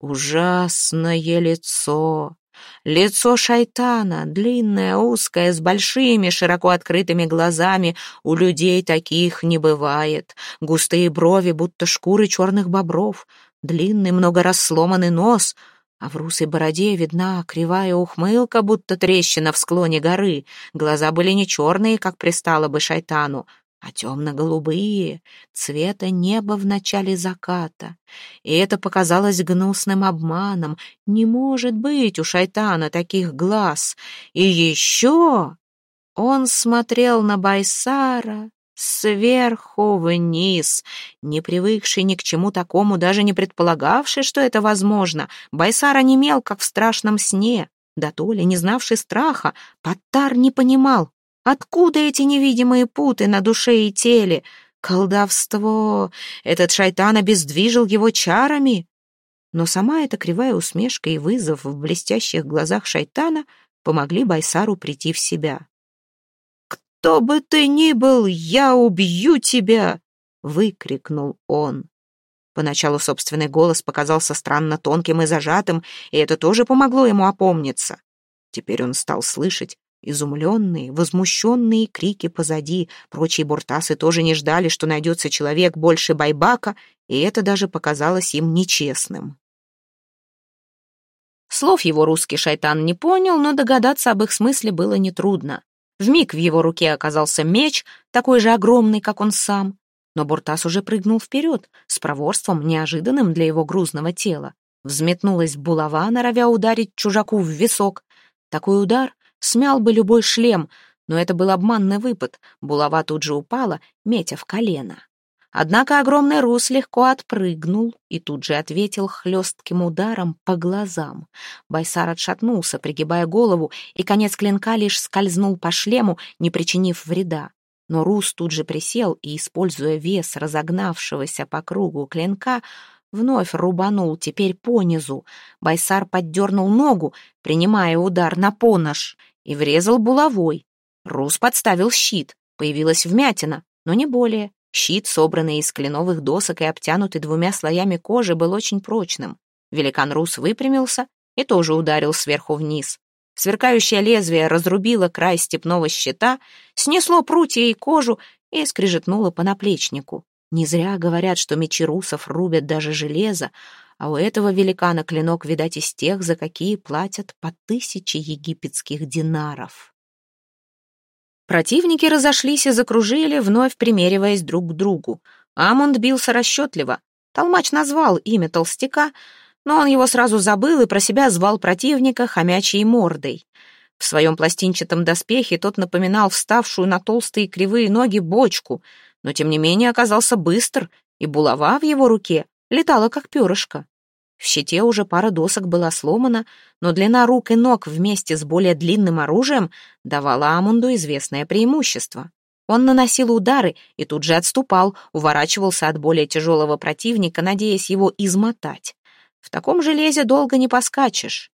Ужасное лицо. Лицо шайтана, длинное, узкое, с большими, широко открытыми глазами. У людей таких не бывает. Густые брови, будто шкуры черных бобров. Длинный, много раз сломанный нос — а в русой бороде видна кривая ухмылка, будто трещина в склоне горы. Глаза были не черные, как пристало бы шайтану, а темно-голубые, цвета неба в начале заката. И это показалось гнусным обманом. Не может быть у шайтана таких глаз. И еще он смотрел на Байсара сверху вниз. Не привыкший ни к чему такому, даже не предполагавший, что это возможно, Байсар онемел, как в страшном сне. Да то ли, не знавший страха, Паттар не понимал, откуда эти невидимые путы на душе и теле. Колдовство! Этот шайтан обездвижил его чарами. Но сама эта кривая усмешка и вызов в блестящих глазах шайтана помогли Байсару прийти в себя кто бы ты ни был, я убью тебя!» — выкрикнул он. Поначалу собственный голос показался странно тонким и зажатым, и это тоже помогло ему опомниться. Теперь он стал слышать изумленные, возмущенные крики позади. Прочие буртасы тоже не ждали, что найдется человек больше байбака, и это даже показалось им нечестным. Слов его русский шайтан не понял, но догадаться об их смысле было нетрудно. Вмиг в его руке оказался меч, такой же огромный, как он сам. Но Буртас уже прыгнул вперед, с проворством, неожиданным для его грузного тела. Взметнулась булава, норовя ударить чужаку в висок. Такой удар смял бы любой шлем, но это был обманный выпад. Булава тут же упала, метя в колено. Однако огромный рус легко отпрыгнул и тут же ответил хлестким ударом по глазам. Байсар отшатнулся, пригибая голову, и конец клинка лишь скользнул по шлему, не причинив вреда. Но рус тут же присел и, используя вес разогнавшегося по кругу клинка, вновь рубанул, теперь по низу. Байсар поддернул ногу, принимая удар на понож, и врезал булавой. Рус подставил щит, появилась вмятина, но не более. Щит, собранный из кленовых досок и обтянутый двумя слоями кожи, был очень прочным. Великан Рус выпрямился и тоже ударил сверху вниз. Сверкающее лезвие разрубило край степного щита, снесло прутья и кожу и скрежетнуло по наплечнику. Не зря говорят, что мечи русов рубят даже железо, а у этого великана клинок, видать, из тех, за какие платят по тысяче египетских динаров. Противники разошлись и закружили, вновь примериваясь друг к другу. Амунд бился расчетливо. Толмач назвал имя толстяка, но он его сразу забыл и про себя звал противника хомячьей мордой. В своем пластинчатом доспехе тот напоминал вставшую на толстые кривые ноги бочку, но тем не менее оказался быстр, и булава в его руке летала как перышко. В щите уже пара досок была сломана, но длина рук и ног вместе с более длинным оружием давала Амунду известное преимущество. Он наносил удары и тут же отступал, уворачивался от более тяжелого противника, надеясь его измотать. В таком железе долго не поскачешь.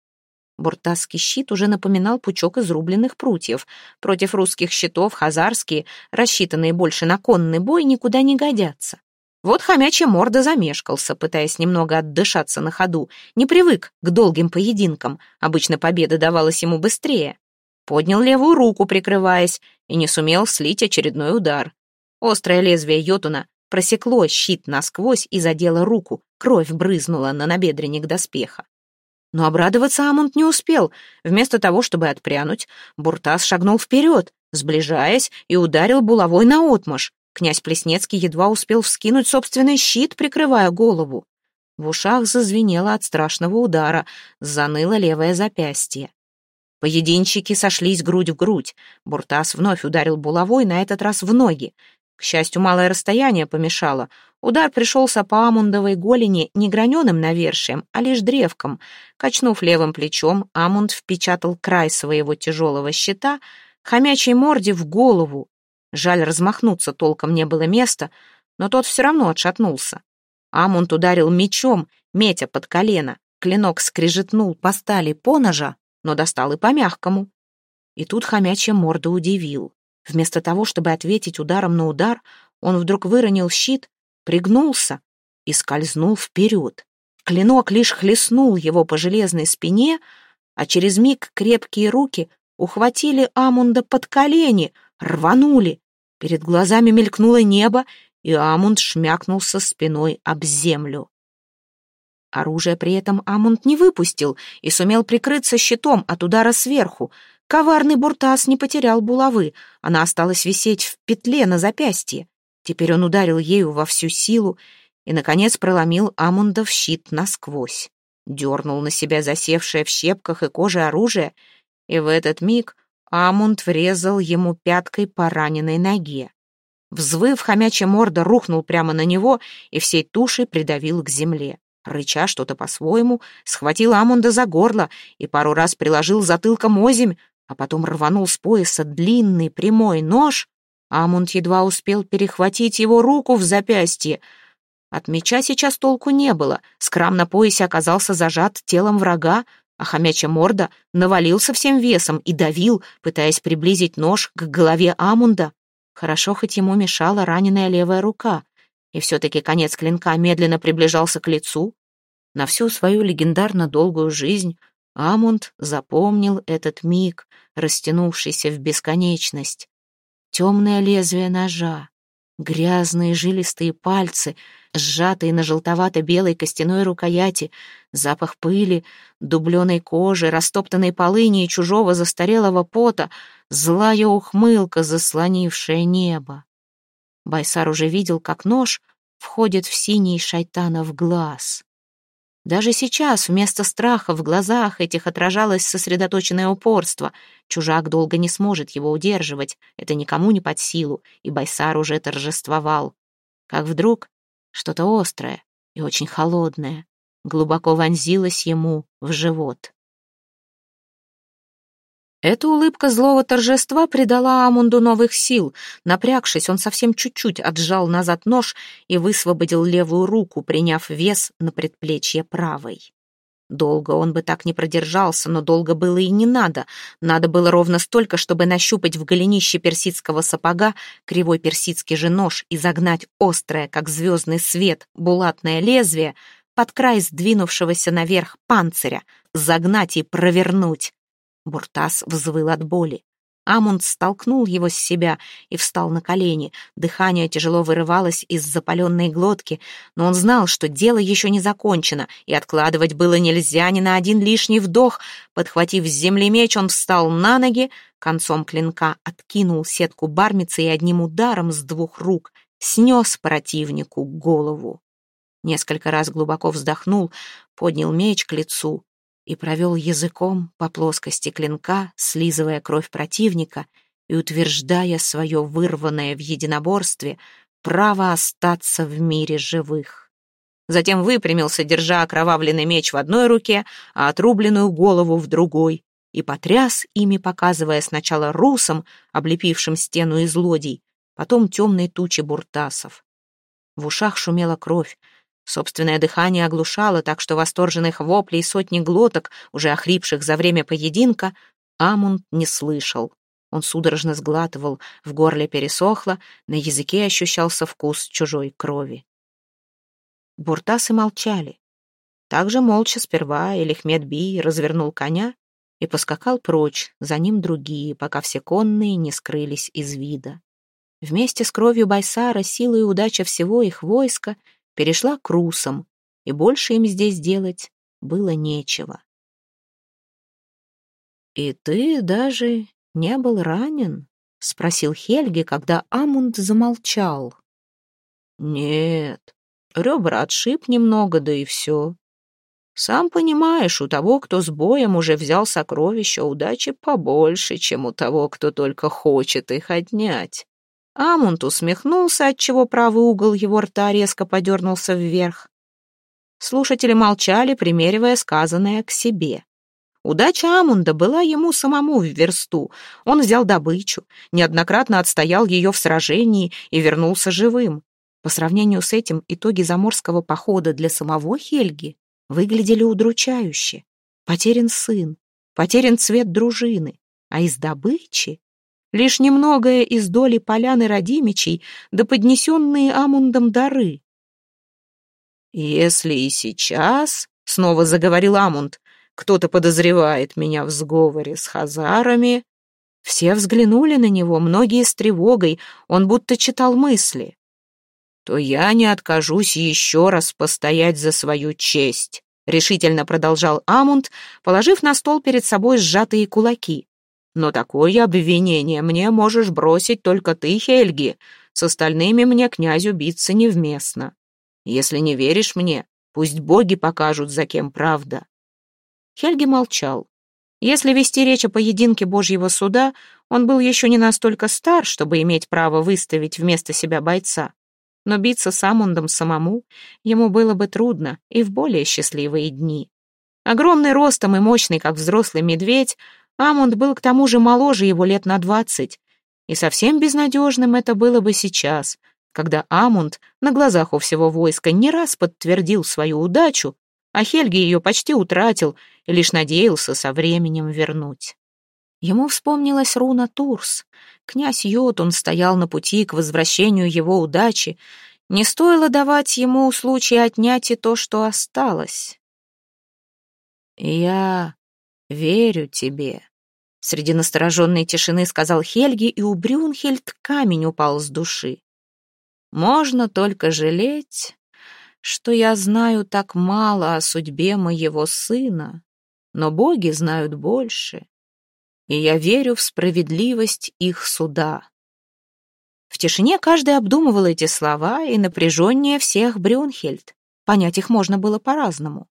Буртасский щит уже напоминал пучок изрубленных прутьев. Против русских щитов хазарские, рассчитанные больше на конный бой, никуда не годятся. Вот хомячья морда замешкался, пытаясь немного отдышаться на ходу. Не привык к долгим поединкам. Обычно победа давалась ему быстрее. Поднял левую руку, прикрываясь, и не сумел слить очередной удар. Острое лезвие йотуна просекло щит насквозь и задело руку. Кровь брызнула на набедренник доспеха. Но обрадоваться Амунд не успел. Вместо того, чтобы отпрянуть, Буртас шагнул вперед, сближаясь, и ударил булавой наотмашь. Князь Плеснецкий едва успел вскинуть собственный щит, прикрывая голову. В ушах зазвенело от страшного удара, заныло левое запястье. Поединщики сошлись грудь в грудь. Буртас вновь ударил булавой, на этот раз в ноги. К счастью, малое расстояние помешало. Удар пришелся по Амундовой голени не граненым навершием, а лишь древком. Качнув левым плечом, Амунд впечатал край своего тяжелого щита хомячей морде в голову. Жаль, размахнуться толком не было места, но тот все равно отшатнулся. Амунд ударил мечом, метя под колено. Клинок скрежетнул по стали поножа, но достал и по мягкому. И тут хомячья морда удивил. Вместо того, чтобы ответить ударом на удар, он вдруг выронил щит, пригнулся и скользнул вперед. Клинок лишь хлестнул его по железной спине, а через миг крепкие руки ухватили Амунда под колени, рванули. Перед глазами мелькнуло небо, и Амунд шмякнулся спиной об землю. Оружие при этом Амунд не выпустил и сумел прикрыться щитом от удара сверху. Коварный Буртас не потерял булавы, она осталась висеть в петле на запястье. Теперь он ударил ею во всю силу и, наконец, проломил Амундов щит насквозь. Дернул на себя засевшее в щепках и коже оружие, и в этот миг Амунд врезал ему пяткой по раненой ноге. Взвыв, хомячья морда рухнул прямо на него и всей тушей придавил к земле. Рыча что-то по-своему, схватил Амунда за горло и пару раз приложил затылком озимь, а потом рванул с пояса длинный прямой нож. Амунд едва успел перехватить его руку в запястье. От меча сейчас толку не было, скрам на поясе оказался зажат телом врага, а хомячья морда навалился всем весом и давил, пытаясь приблизить нож к голове Амунда. Хорошо, хоть ему мешала раненая левая рука. И все-таки конец клинка медленно приближался к лицу. На всю свою легендарно долгую жизнь Амунд запомнил этот миг, растянувшийся в бесконечность. Темное лезвие ножа, Грязные жилистые пальцы, сжатые на желтовато-белой костяной рукояти, запах пыли, дубленой кожи, растоптанной полыни и чужого застарелого пота, злая ухмылка, заслонившая небо. Байсар уже видел, как нож входит в синий шайтанов глаз. Даже сейчас вместо страха в глазах этих отражалось сосредоточенное упорство. Чужак долго не сможет его удерживать, это никому не под силу, и Байсар уже торжествовал. Как вдруг что-то острое и очень холодное глубоко вонзилось ему в живот. Эта улыбка злого торжества придала Амунду новых сил. Напрягшись, он совсем чуть-чуть отжал назад нож и высвободил левую руку, приняв вес на предплечье правой. Долго он бы так не продержался, но долго было и не надо. Надо было ровно столько, чтобы нащупать в голенище персидского сапога кривой персидский же нож и загнать острое, как звездный свет, булатное лезвие под край сдвинувшегося наверх панциря, загнать и провернуть. Буртас взвыл от боли. Амунд столкнул его с себя и встал на колени. Дыхание тяжело вырывалось из запаленной глотки, но он знал, что дело еще не закончено, и откладывать было нельзя ни на один лишний вдох. Подхватив с земли меч, он встал на ноги, концом клинка откинул сетку бармицы и одним ударом с двух рук снес противнику голову. Несколько раз глубоко вздохнул, поднял меч к лицу и провел языком по плоскости клинка, слизывая кровь противника и утверждая свое вырванное в единоборстве право остаться в мире живых. Затем выпрямился, держа окровавленный меч в одной руке, а отрубленную голову в другой, и потряс ими, показывая сначала русам, облепившим стену из лодий, потом темной тучи буртасов. В ушах шумела кровь, Собственное дыхание оглушало, так что восторженных воплей сотни глоток, уже охрипших за время поединка, Амунд не слышал. Он судорожно сглатывал, в горле пересохло, на языке ощущался вкус чужой крови. Буртасы молчали. Также молча сперва Элихмед Би развернул коня и поскакал прочь, за ним другие, пока все конные не скрылись из вида. Вместе с кровью Байсара, сила и удача всего их войска перешла к русам, и больше им здесь делать было нечего. «И ты даже не был ранен?» — спросил Хельги, когда Амунд замолчал. «Нет, ребра отшиб немного, да и все. Сам понимаешь, у того, кто с боем уже взял сокровища, удачи побольше, чем у того, кто только хочет их отнять. Амунд усмехнулся, отчего правый угол его рта резко подернулся вверх. Слушатели молчали, примеривая сказанное к себе. Удача Амунда была ему самому в версту. Он взял добычу, неоднократно отстоял ее в сражении и вернулся живым. По сравнению с этим итоги заморского похода для самого Хельги выглядели удручающе. Потерян сын, потерян цвет дружины, а из добычи лишь немногое из доли поляны родимичей да поднесенные Амундом дары. «Если и сейчас, — снова заговорил Амунд, — кто-то подозревает меня в сговоре с хазарами...» Все взглянули на него, многие с тревогой, он будто читал мысли. «То я не откажусь еще раз постоять за свою честь», — решительно продолжал Амунд, положив на стол перед собой сжатые кулаки. «Но такое обвинение мне можешь бросить только ты, Хельги. С остальными мне князю биться невместно. Если не веришь мне, пусть боги покажут, за кем правда». Хельги молчал. Если вести речь о поединке Божьего суда, он был еще не настолько стар, чтобы иметь право выставить вместо себя бойца. Но биться с Амундом самому ему было бы трудно и в более счастливые дни. Огромный ростом и мощный, как взрослый медведь, Амунд был к тому же моложе его лет на двадцать. И совсем безнадежным это было бы сейчас — когда Амунд на глазах у всего войска не раз подтвердил свою удачу, а Хельги ее почти утратил и лишь надеялся со временем вернуть. Ему вспомнилась руна Турс. Князь Йотун стоял на пути к возвращению его удачи. Не стоило давать ему случай отнять и то, что осталось. «Я верю тебе», — среди настороженной тишины сказал Хельги, и у Брюнхельд камень упал с души. Можно только жалеть, что я знаю так мало о судьбе моего сына, но боги знают больше, и я верю в справедливость их суда. В тишине каждый обдумывал эти слова, и напряженнее всех Брюнхельд. Понять их можно было по-разному.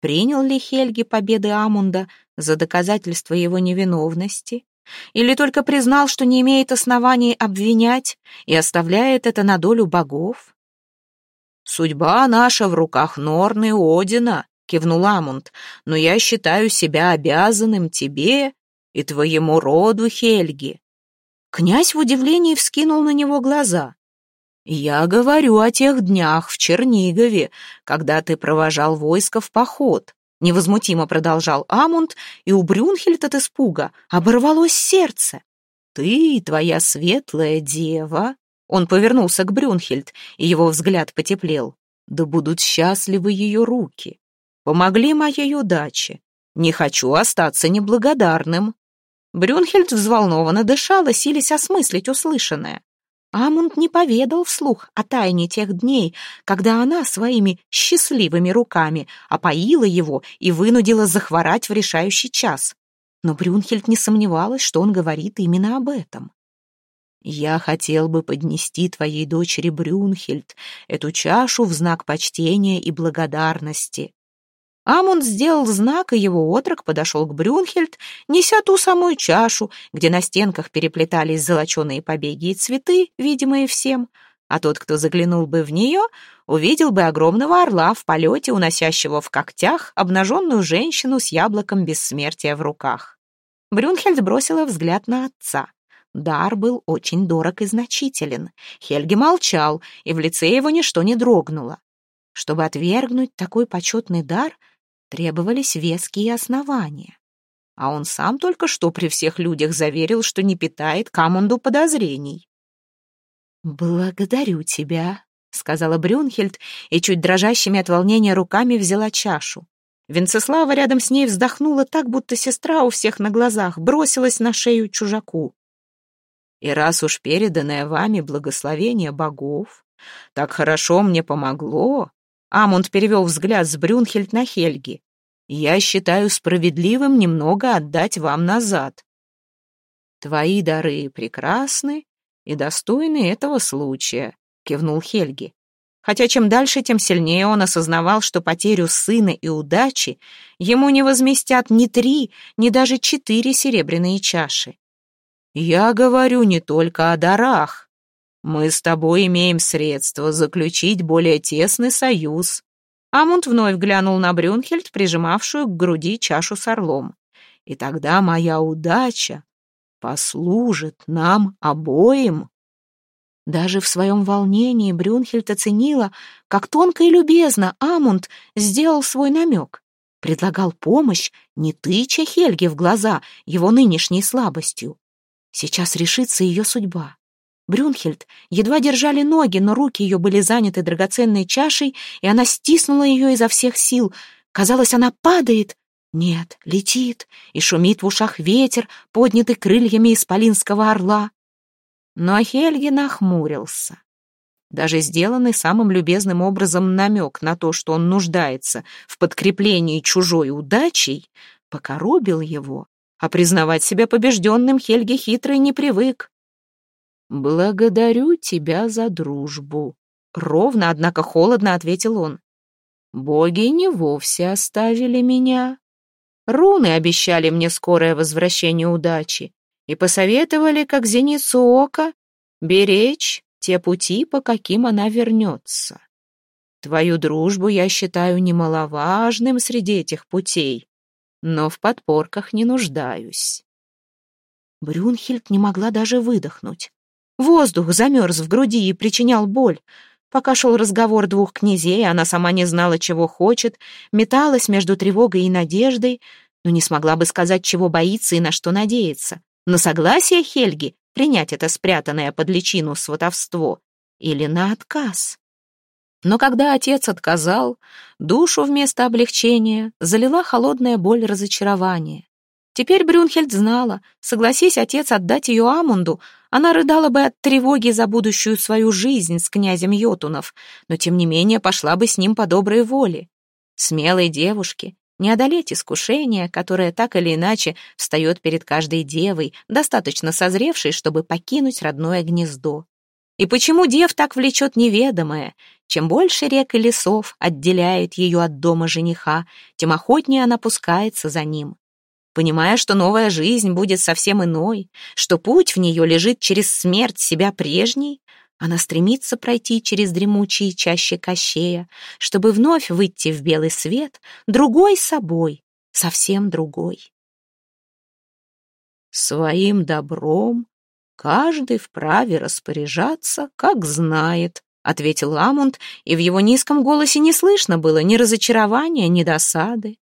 Принял ли Хельги победы Амунда за доказательство его невиновности? Или только признал, что не имеет оснований обвинять и оставляет это на долю богов? «Судьба наша в руках Норны Одина», — кивнул Амунд, «но я считаю себя обязанным тебе и твоему роду, Хельги». Князь в удивлении вскинул на него глаза. «Я говорю о тех днях в Чернигове, когда ты провожал войско в поход. Невозмутимо продолжал Амунд, и у Брюнхельд от испуга оборвалось сердце. «Ты, твоя светлая дева...» Он повернулся к Брюнхельд, и его взгляд потеплел. «Да будут счастливы ее руки. Помогли моей удаче. Не хочу остаться неблагодарным». Брюнхельд взволнованно дышала, силясь осмыслить услышанное. Амунд не поведал вслух о тайне тех дней, когда она своими счастливыми руками опоила его и вынудила захворать в решающий час. Но Брюнхельд не сомневалась, что он говорит именно об этом. «Я хотел бы поднести твоей дочери Брюнхельд эту чашу в знак почтения и благодарности», Амунд сделал знак, и его отрок подошел к Брюнхельд, неся ту самую чашу, где на стенках переплетались золоченые побеги и цветы, видимые всем, а тот, кто заглянул бы в нее, увидел бы огромного орла в полете, уносящего в когтях обнаженную женщину с яблоком бессмертия в руках. Брюнхельд бросила взгляд на отца. Дар был очень дорог и значителен. Хельги молчал, и в лице его ничто не дрогнуло. Чтобы отвергнуть такой почетный дар — требовались веские основания. А он сам только что при всех людях заверил, что не питает Камунду подозрений. «Благодарю тебя», — сказала Брюнхельд и чуть дрожащими от волнения руками взяла чашу. Венцеслава рядом с ней вздохнула так, будто сестра у всех на глазах бросилась на шею чужаку. «И раз уж переданное вами благословение богов так хорошо мне помогло, Амунд перевел взгляд с Брюнхельд на Хельги. «Я считаю справедливым немного отдать вам назад. Твои дары прекрасны и достойны этого случая», — кивнул Хельги. Хотя чем дальше, тем сильнее он осознавал, что потерю сына и удачи ему не возместят ни три, ни даже четыре серебряные чаши. «Я говорю не только о дарах», Мы с тобой имеем средства заключить более тесный союз. Амунд вновь глянул на Брюнхельд, прижимавшую к груди чашу с орлом. И тогда моя удача послужит нам обоим. Даже в своем волнении Брюнхельд оценила, как тонко и любезно Амунд сделал свой намек. Предлагал помощь, не тыча Хельге в глаза его нынешней слабостью. Сейчас решится ее судьба. Брюнхельд едва держали ноги, но руки ее были заняты драгоценной чашей, и она стиснула ее изо всех сил. Казалось, она падает. Нет, летит, и шумит в ушах ветер, поднятый крыльями исполинского орла. Но Хельги нахмурился. Даже сделанный самым любезным образом намек на то, что он нуждается в подкреплении чужой удачей, покоробил его, а признавать себя побежденным Хельги хитрый не привык. «Благодарю тебя за дружбу», — ровно, однако холодно ответил он. «Боги не вовсе оставили меня. Руны обещали мне скорое возвращение удачи и посоветовали, как зеницу ока, беречь те пути, по каким она вернется. Твою дружбу я считаю немаловажным среди этих путей, но в подпорках не нуждаюсь». Брюнхельд не могла даже выдохнуть. Воздух замерз в груди и причинял боль. Пока шел разговор двух князей, она сама не знала, чего хочет, металась между тревогой и надеждой, но не смогла бы сказать, чего боится и на что надеется. На согласие Хельги принять это спрятанное под личину сватовство или на отказ. Но когда отец отказал, душу вместо облегчения залила холодная боль разочарования. Теперь Брюнхельд знала, согласись отец отдать ее Амунду, она рыдала бы от тревоги за будущую свою жизнь с князем Йотунов, но тем не менее пошла бы с ним по доброй воле. Смелой девушке не одолеть искушение, которое так или иначе встает перед каждой девой, достаточно созревшей, чтобы покинуть родное гнездо. И почему дев так влечет неведомое? Чем больше рек и лесов отделяет ее от дома жениха, тем охотнее она пускается за ним понимая, что новая жизнь будет совсем иной, что путь в нее лежит через смерть себя прежней, она стремится пройти через дремучие чаще кощея, чтобы вновь выйти в белый свет, другой собой, совсем другой. Своим добром каждый вправе распоряжаться, как знает, ответил Амунд, и в его низком голосе не слышно было ни разочарования, ни досады.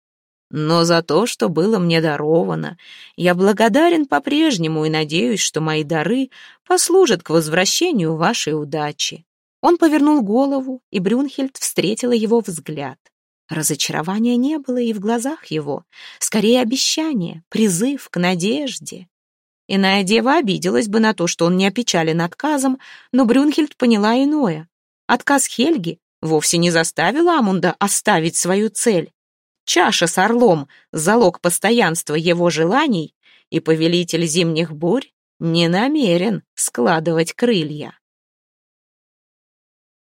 Но за то, что было мне даровано, я благодарен по-прежнему и надеюсь, что мои дары послужат к возвращению вашей удачи». Он повернул голову, и Брюнхельд встретила его взгляд. Разочарования не было и в глазах его, скорее обещание, призыв к надежде. Иная дева обиделась бы на то, что он не опечален отказом, но Брюнхельд поняла иное. Отказ Хельги вовсе не заставил Амунда оставить свою цель. Чаша с орлом — залог постоянства его желаний, и повелитель зимних бурь не намерен складывать крылья.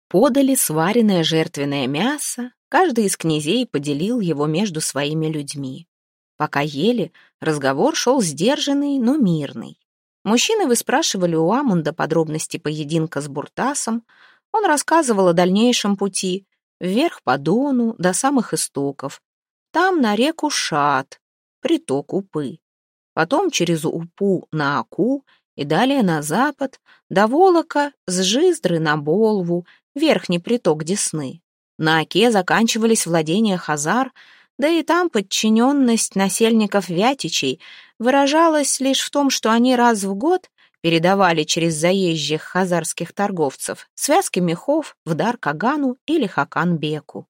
Подали сваренное жертвенное мясо, каждый из князей поделил его между своими людьми. Пока ели, разговор шел сдержанный, но мирный. Мужчины выспрашивали у Амунда подробности поединка с Буртасом, он рассказывал о дальнейшем пути, вверх по Дону, до самых истоков, там на реку Шат, приток Упы. Потом через Упу на Аку и далее на запад, до Волока, с Жиздры на Болву, верхний приток Десны. На Оке заканчивались владения Хазар, да и там подчиненность насельников Вятичей выражалась лишь в том, что они раз в год передавали через заезжих хазарских торговцев связки мехов в дар Кагану или Хаканбеку.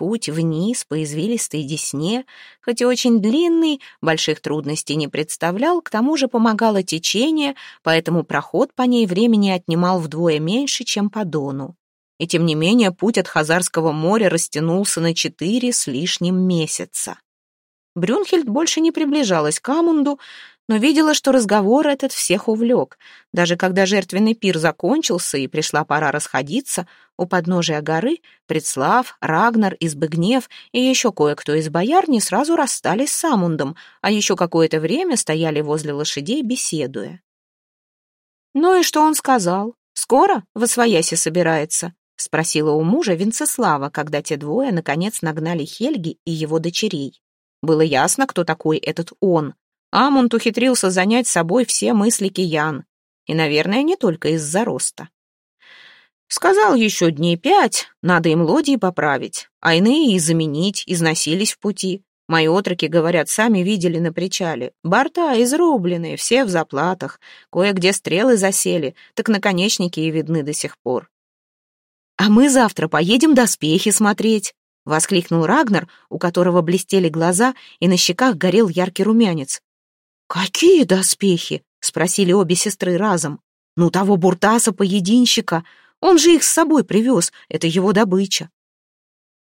Путь вниз по извилистой десне, хоть и очень длинный, больших трудностей не представлял, к тому же помогало течение, поэтому проход по ней времени отнимал вдвое меньше, чем по Дону. И тем не менее путь от Хазарского моря растянулся на четыре с лишним месяца. Брюнхельд больше не приближалась к Амунду, но видела, что разговор этот всех увлек. Даже когда жертвенный пир закончился и пришла пора расходиться, у подножия горы Предслав, Рагнар, Избыгнев и еще кое-кто из бояр не сразу расстались с Амундом, а еще какое-то время стояли возле лошадей, беседуя. «Ну и что он сказал?» — Скоро в Освояси собирается?» — спросила у мужа Венцеслава, когда те двое, наконец, нагнали Хельги и его дочерей. Было ясно, кто такой этот он. Амунд ухитрился занять собой все мысли киян. И, наверное, не только из-за роста. Сказал еще дней пять, надо им лодии поправить, а иные и заменить, износились в пути. Мои отроки, говорят, сами видели на причале. Борта изрубленные, все в заплатах. Кое-где стрелы засели, так наконечники и видны до сих пор. «А мы завтра поедем доспехи смотреть», — воскликнул Рагнар, у которого блестели глаза, и на щеках горел яркий румянец. «Какие доспехи?» — спросили обе сестры разом. «Ну, того буртаса-поединщика. Он же их с собой привез, это его добыча».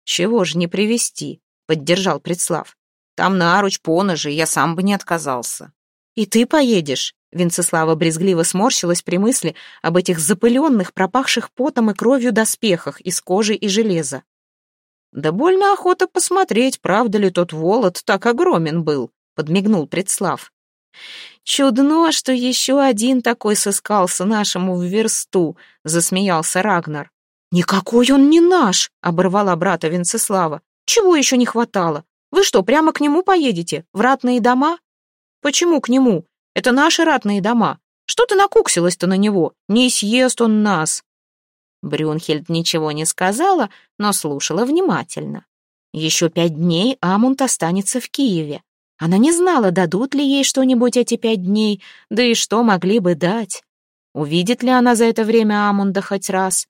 «Чего же не привезти?» поддержал Предслав. «Там наруч, поножи, я сам бы не отказался». «И ты поедешь?» Венцеслава брезгливо сморщилась при мысли об этих запыленных, пропахших потом и кровью доспехах из кожи и железа. «Да больно охота посмотреть, правда ли тот волод так огромен был», — подмигнул Предслав. «Чудно, что еще один такой сыскался нашему в версту», — засмеялся Рагнар. «Никакой он не наш», — оборвала брата Венцеслава. Чего еще не хватало? Вы что, прямо к нему поедете? В ратные дома? Почему к нему? Это наши ратные дома. Что ты накуксилась-то на него? Не съест он нас. Брюнхельд ничего не сказала, но слушала внимательно. Еще пять дней Амунд останется в Киеве. Она не знала, дадут ли ей что-нибудь эти пять дней, да и что могли бы дать. Увидит ли она за это время Амунда хоть раз?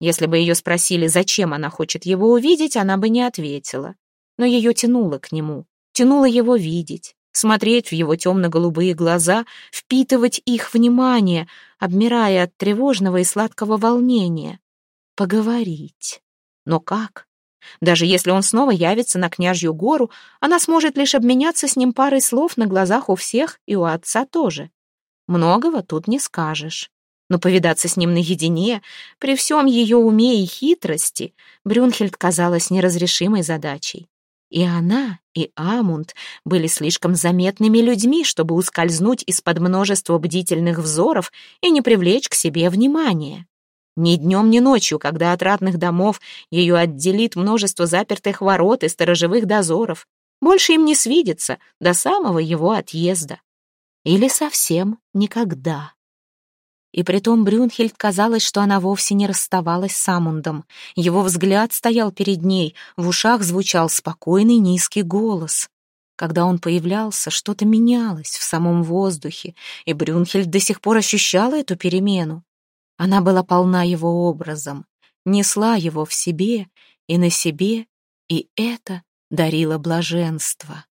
Если бы ее спросили, зачем она хочет его увидеть, она бы не ответила. Но ее тянуло к нему, тянуло его видеть, смотреть в его темно-голубые глаза, впитывать их внимание, обмирая от тревожного и сладкого волнения. Поговорить. Но как? Даже если он снова явится на княжью гору, она сможет лишь обменяться с ним парой слов на глазах у всех и у отца тоже. Многого тут не скажешь но повидаться с ним наедине, при всем ее уме и хитрости, Брюнхельд казалась неразрешимой задачей. И она, и Амунд были слишком заметными людьми, чтобы ускользнуть из-под множества бдительных взоров и не привлечь к себе внимания. Ни днем, ни ночью, когда от ратных домов ее отделит множество запертых ворот и сторожевых дозоров, больше им не свидится до самого его отъезда. Или совсем никогда. И притом Брюнхельд казалось, что она вовсе не расставалась с Амундом. Его взгляд стоял перед ней, в ушах звучал спокойный низкий голос. Когда он появлялся, что-то менялось в самом воздухе, и Брюнхельд до сих пор ощущала эту перемену. Она была полна его образом, несла его в себе и на себе, и это дарило блаженство.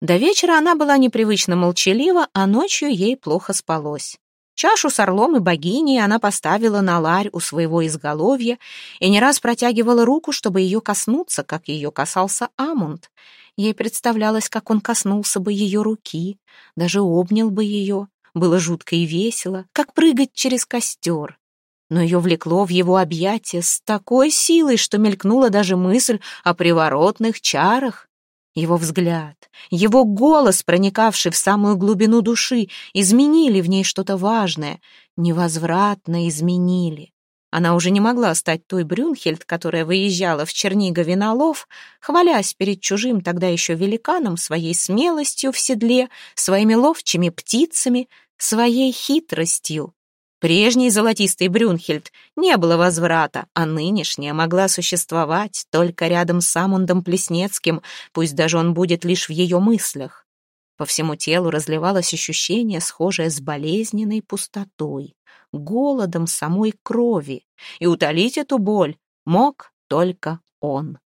До вечера она была непривычно молчалива, а ночью ей плохо спалось. Чашу с орлом и богиней она поставила на ларь у своего изголовья и не раз протягивала руку, чтобы ее коснуться, как ее касался Амунд. Ей представлялось, как он коснулся бы ее руки, даже обнял бы ее. Было жутко и весело, как прыгать через костер. Но ее влекло в его объятия с такой силой, что мелькнула даже мысль о приворотных чарах. Его взгляд, его голос, проникавший в самую глубину души, изменили в ней что-то важное, невозвратно изменили. Она уже не могла стать той Брюнхельд, которая выезжала в Чернигове на лов, хвалясь перед чужим тогда еще великаном своей смелостью в седле, своими ловчими птицами, своей хитростью. Прежний золотистый Брюнхельд не было возврата, а нынешняя могла существовать только рядом с Амундом Плеснецким, пусть даже он будет лишь в ее мыслях. По всему телу разливалось ощущение, схожее с болезненной пустотой, голодом самой крови, и утолить эту боль мог только он.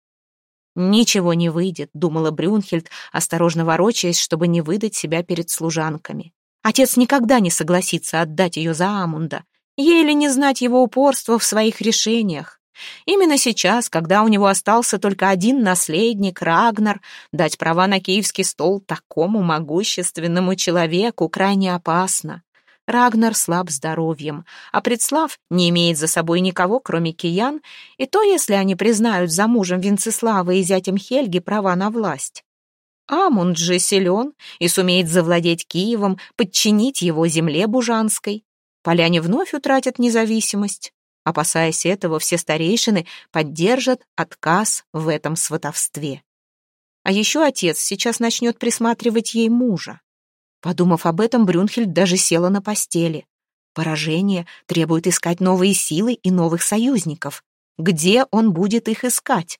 «Ничего не выйдет», — думала Брюнхельд, осторожно ворочаясь, чтобы не выдать себя перед служанками. Отец никогда не согласится отдать ее за Амунда. Еле не знать его упорства в своих решениях. Именно сейчас, когда у него остался только один наследник, Рагнар, дать права на киевский стол такому могущественному человеку крайне опасно. Рагнар слаб здоровьем, а Предслав не имеет за собой никого, кроме киян, и то, если они признают за мужем Венцеслава и зятем Хельги права на власть. Амунд же силен и сумеет завладеть Киевом, подчинить его земле Бужанской. Поляне вновь утратят независимость. Опасаясь этого, все старейшины поддержат отказ в этом сватовстве. А еще отец сейчас начнет присматривать ей мужа. Подумав об этом, Брюнхельд даже села на постели. Поражение требует искать новые силы и новых союзников. Где он будет их искать?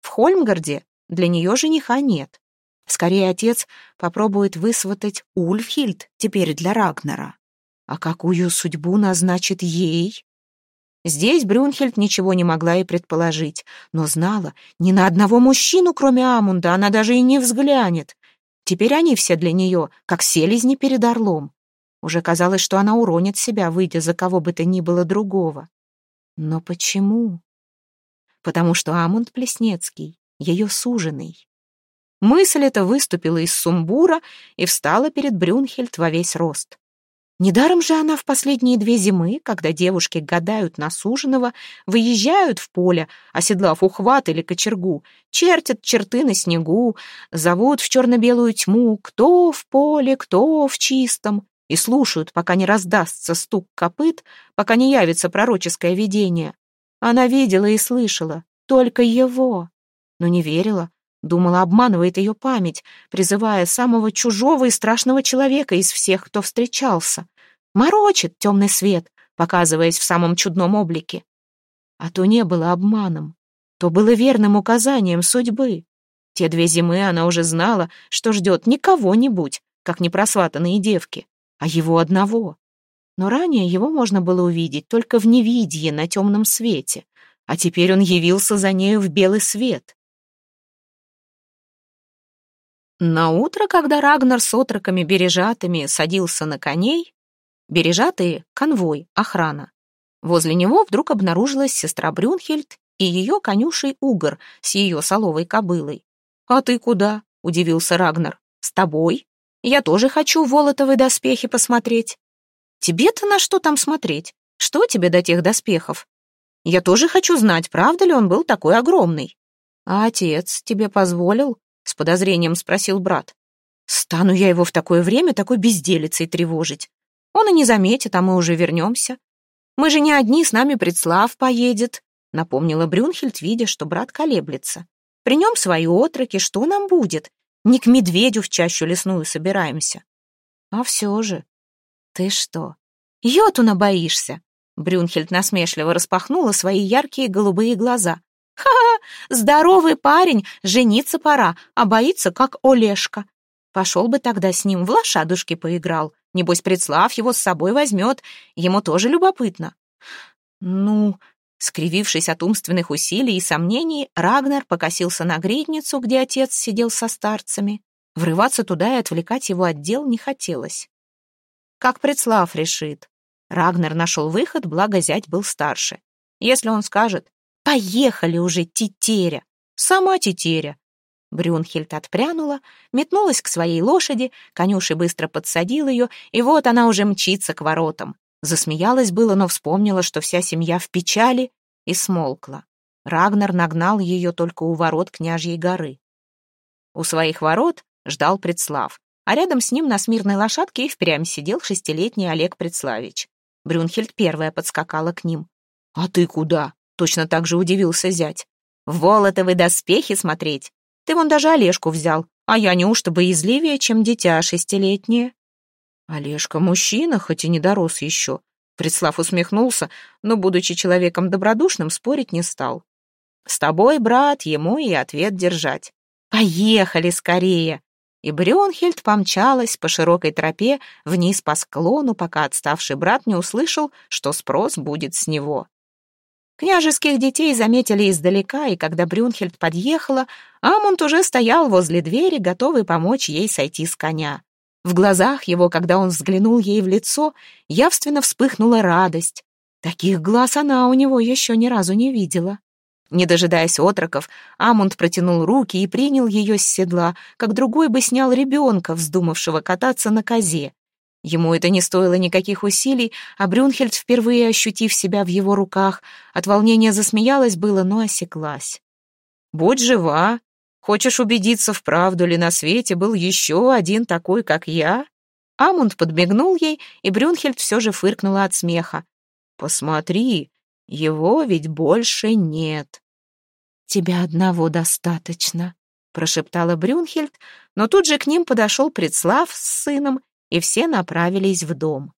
В Хольмгарде для нее жениха нет. Скорее, отец попробует высватать Ульфхильд теперь для Рагнара. А какую судьбу назначит ей? Здесь Брюнхельд ничего не могла и предположить, но знала, ни на одного мужчину, кроме Амунда, она даже и не взглянет. Теперь они все для нее, как селезни перед орлом. Уже казалось, что она уронит себя, выйдя за кого бы то ни было другого. Но почему? Потому что Амунд Плеснецкий, ее суженый. Мысль эта выступила из сумбура и встала перед Брюнхельд во весь рост. Недаром же она в последние две зимы, когда девушки гадают на суженого, выезжают в поле, оседлав ухват или кочергу, чертят черты на снегу, зовут в черно-белую тьму, кто в поле, кто в чистом, и слушают, пока не раздастся стук копыт, пока не явится пророческое видение. Она видела и слышала только его, но не верила, думала, обманывает ее память, призывая самого чужого и страшного человека из всех, кто встречался. Морочит темный свет, показываясь в самом чудном облике. А то не было обманом, то было верным указанием судьбы. Те две зимы она уже знала, что ждет не кого-нибудь, как непросватанные девки, а его одного. Но ранее его можно было увидеть только в невидье на темном свете, а теперь он явился за нею в белый свет. На утро, когда Рагнар с отроками бережатыми садился на коней, Бережатые — конвой, охрана. Возле него вдруг обнаружилась сестра Брюнхельд и ее конюшей Угор с ее соловой кобылой. «А ты куда?» — удивился Рагнар. «С тобой? Я тоже хочу волотовые доспехи посмотреть». «Тебе-то на что там смотреть? Что тебе до тех доспехов? Я тоже хочу знать, правда ли он был такой огромный». «А отец тебе позволил?» — с подозрением спросил брат. «Стану я его в такое время такой безделицей тревожить. Он и не заметит, а мы уже вернемся. Мы же не одни, с нами Предслав поедет», — напомнила Брюнхельд, видя, что брат колеблется. «При нем свои отроки, что нам будет? Не к медведю в чащу лесную собираемся». «А все же...» «Ты что, йотуна боишься?» Брюнхельд насмешливо распахнула свои яркие голубые глаза. «Ха-ха! Здоровый парень, жениться пора, а боится, как Олешка. Пошел бы тогда с ним в лошадушки поиграл. Небось, Предслав его с собой возьмет. Ему тоже любопытно. Ну, скривившись от умственных усилий и сомнений, Рагнар покосился на гридницу, где отец сидел со старцами. Врываться туда и отвлекать его от дел не хотелось. Как Предслав решит. Рагнар нашел выход, благо зять был старше. Если он скажет «Поехали уже, тетеря!» Сама тетеря, Брюнхельд отпрянула, метнулась к своей лошади, конюши быстро подсадил ее, и вот она уже мчится к воротам. Засмеялась было, но вспомнила, что вся семья в печали, и смолкла. Рагнар нагнал ее только у ворот княжьей горы. У своих ворот ждал Предслав, а рядом с ним на смирной лошадке и впрямь сидел шестилетний Олег Предславич. Брюнхельд первая подскакала к ним. «А ты куда?» — точно так же удивился зять. «В волотовы доспехи смотреть. Ты вон даже Олежку взял, а я неужто боязливее, чем дитя шестилетнее?» Олежка мужчина, хоть и не дорос еще. Предслав усмехнулся, но, будучи человеком добродушным, спорить не стал. «С тобой, брат, ему и ответ держать. Поехали скорее!» И Брюнхельд помчалась по широкой тропе вниз по склону, пока отставший брат не услышал, что спрос будет с него. Княжеских детей заметили издалека, и когда Брюнхельд подъехала, Амунд уже стоял возле двери, готовый помочь ей сойти с коня. В глазах его, когда он взглянул ей в лицо, явственно вспыхнула радость. Таких глаз она у него еще ни разу не видела. Не дожидаясь отроков, Амунд протянул руки и принял ее с седла, как другой бы снял ребенка, вздумавшего кататься на козе. Ему это не стоило никаких усилий, а Брюнхельд, впервые ощутив себя в его руках, от волнения засмеялась было, но осеклась. «Будь жива! Хочешь убедиться, вправду ли на свете был еще один такой, как я?» Амунд подмигнул ей, и Брюнхельд все же фыркнула от смеха. «Посмотри, его ведь больше нет». «Тебя одного достаточно», — прошептала Брюнхельд, но тут же к ним подошел Предслав с сыном, и все направились в дом.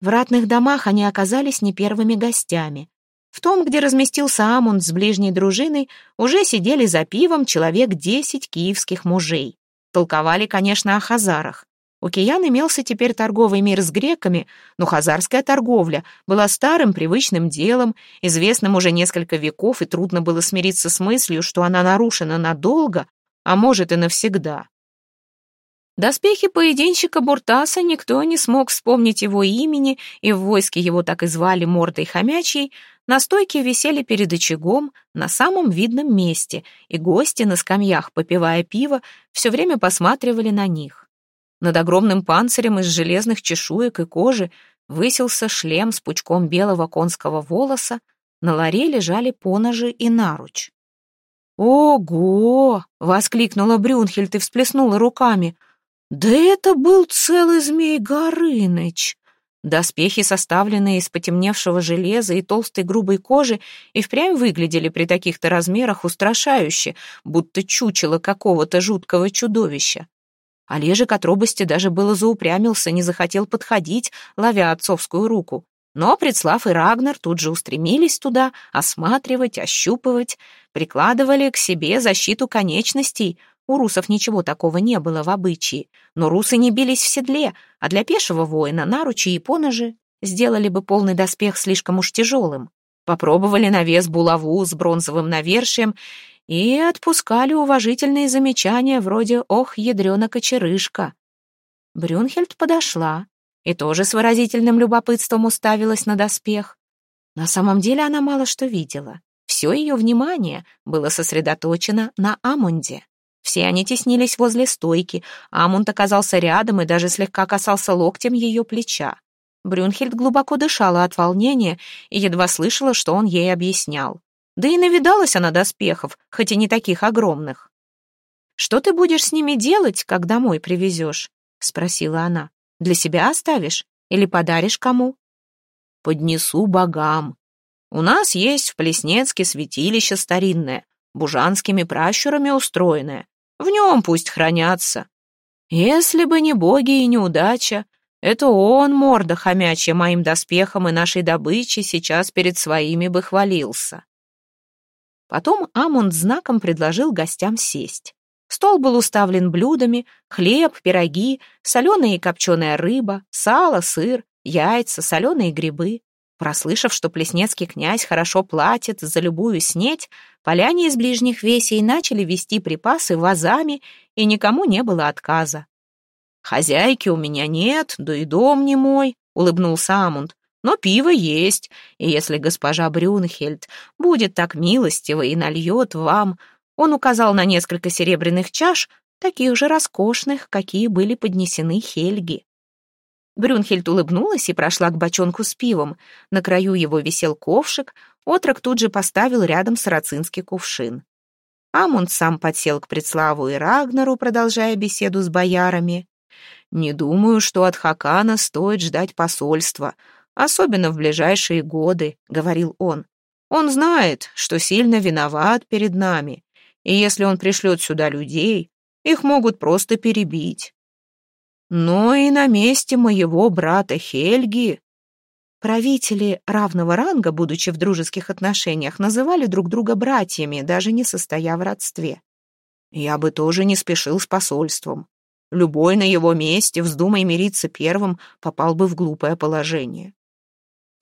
В ратных домах они оказались не первыми гостями. В том, где разместился Амунд с ближней дружиной, уже сидели за пивом человек десять киевских мужей. Толковали, конечно, о хазарах. У киян имелся теперь торговый мир с греками, но хазарская торговля была старым привычным делом, известным уже несколько веков, и трудно было смириться с мыслью, что она нарушена надолго, а может и навсегда. Доспехи поединщика Буртаса никто не смог вспомнить его имени, и в войске его так и звали мордой хомячьей, на стойке висели перед очагом на самом видном месте, и гости на скамьях, попивая пиво, все время посматривали на них. Над огромным панцирем из железных чешуек и кожи высился шлем с пучком белого конского волоса, на ларе лежали поножи и наруч. «Ого!» — воскликнула Брюнхельд и всплеснула руками. Да это был целый змей Горыныч. Доспехи, составленные из потемневшего железа и толстой грубой кожи, и впрямь выглядели при таких-то размерах устрашающе, будто чучело какого-то жуткого чудовища. Олежек от робости даже было заупрямился, не захотел подходить, ловя отцовскую руку. Но Предслав и Рагнар тут же устремились туда, осматривать, ощупывать, прикладывали к себе защиту конечностей — у русов ничего такого не было в обычае, но русы не бились в седле, а для пешего воина наручи и поножи сделали бы полный доспех слишком уж тяжелым. Попробовали на вес булаву с бронзовым навершием и отпускали уважительные замечания вроде «Ох, ядрёна кочерышка». Брюнхельд подошла и тоже с выразительным любопытством уставилась на доспех. На самом деле она мало что видела. Все ее внимание было сосредоточено на Амунде. Все они теснились возле стойки, Амунд оказался рядом и даже слегка касался локтем ее плеча. Брюнхельд глубоко дышала от волнения и едва слышала, что он ей объяснял. Да и навидалась она доспехов, хоть и не таких огромных. «Что ты будешь с ними делать, как домой привезешь?» — спросила она. «Для себя оставишь или подаришь кому?» «Поднесу богам. У нас есть в Плеснецке святилище старинное, бужанскими пращурами устроенное. В нем пусть хранятся. Если бы не боги и неудача, это он, морда хомячья, моим доспехом и нашей добычей сейчас перед своими бы хвалился. Потом Амунд знаком предложил гостям сесть. Стол был уставлен блюдами, хлеб, пироги, соленая и копченая рыба, сало, сыр, яйца, соленые грибы. Прослышав, что плеснецкий князь хорошо платит за любую снеть, поляне из ближних весей начали вести припасы вазами, и никому не было отказа. «Хозяйки у меня нет, да и дом не мой», — улыбнулся Амунд. «Но пиво есть, и если госпожа Брюнхельд будет так милостива и нальет вам...» Он указал на несколько серебряных чаш, таких же роскошных, какие были поднесены Хельги. Брюнхельд улыбнулась и прошла к бочонку с пивом. На краю его висел ковшик, отрок тут же поставил рядом сарацинский кувшин. Амунд сам подсел к Предславу и Рагнару, продолжая беседу с боярами. «Не думаю, что от Хакана стоит ждать посольства, особенно в ближайшие годы», — говорил он. «Он знает, что сильно виноват перед нами, и если он пришлет сюда людей, их могут просто перебить но и на месте моего брата Хельги. Правители равного ранга, будучи в дружеских отношениях, называли друг друга братьями, даже не состоя в родстве. Я бы тоже не спешил с посольством. Любой на его месте, вздумай мириться первым, попал бы в глупое положение.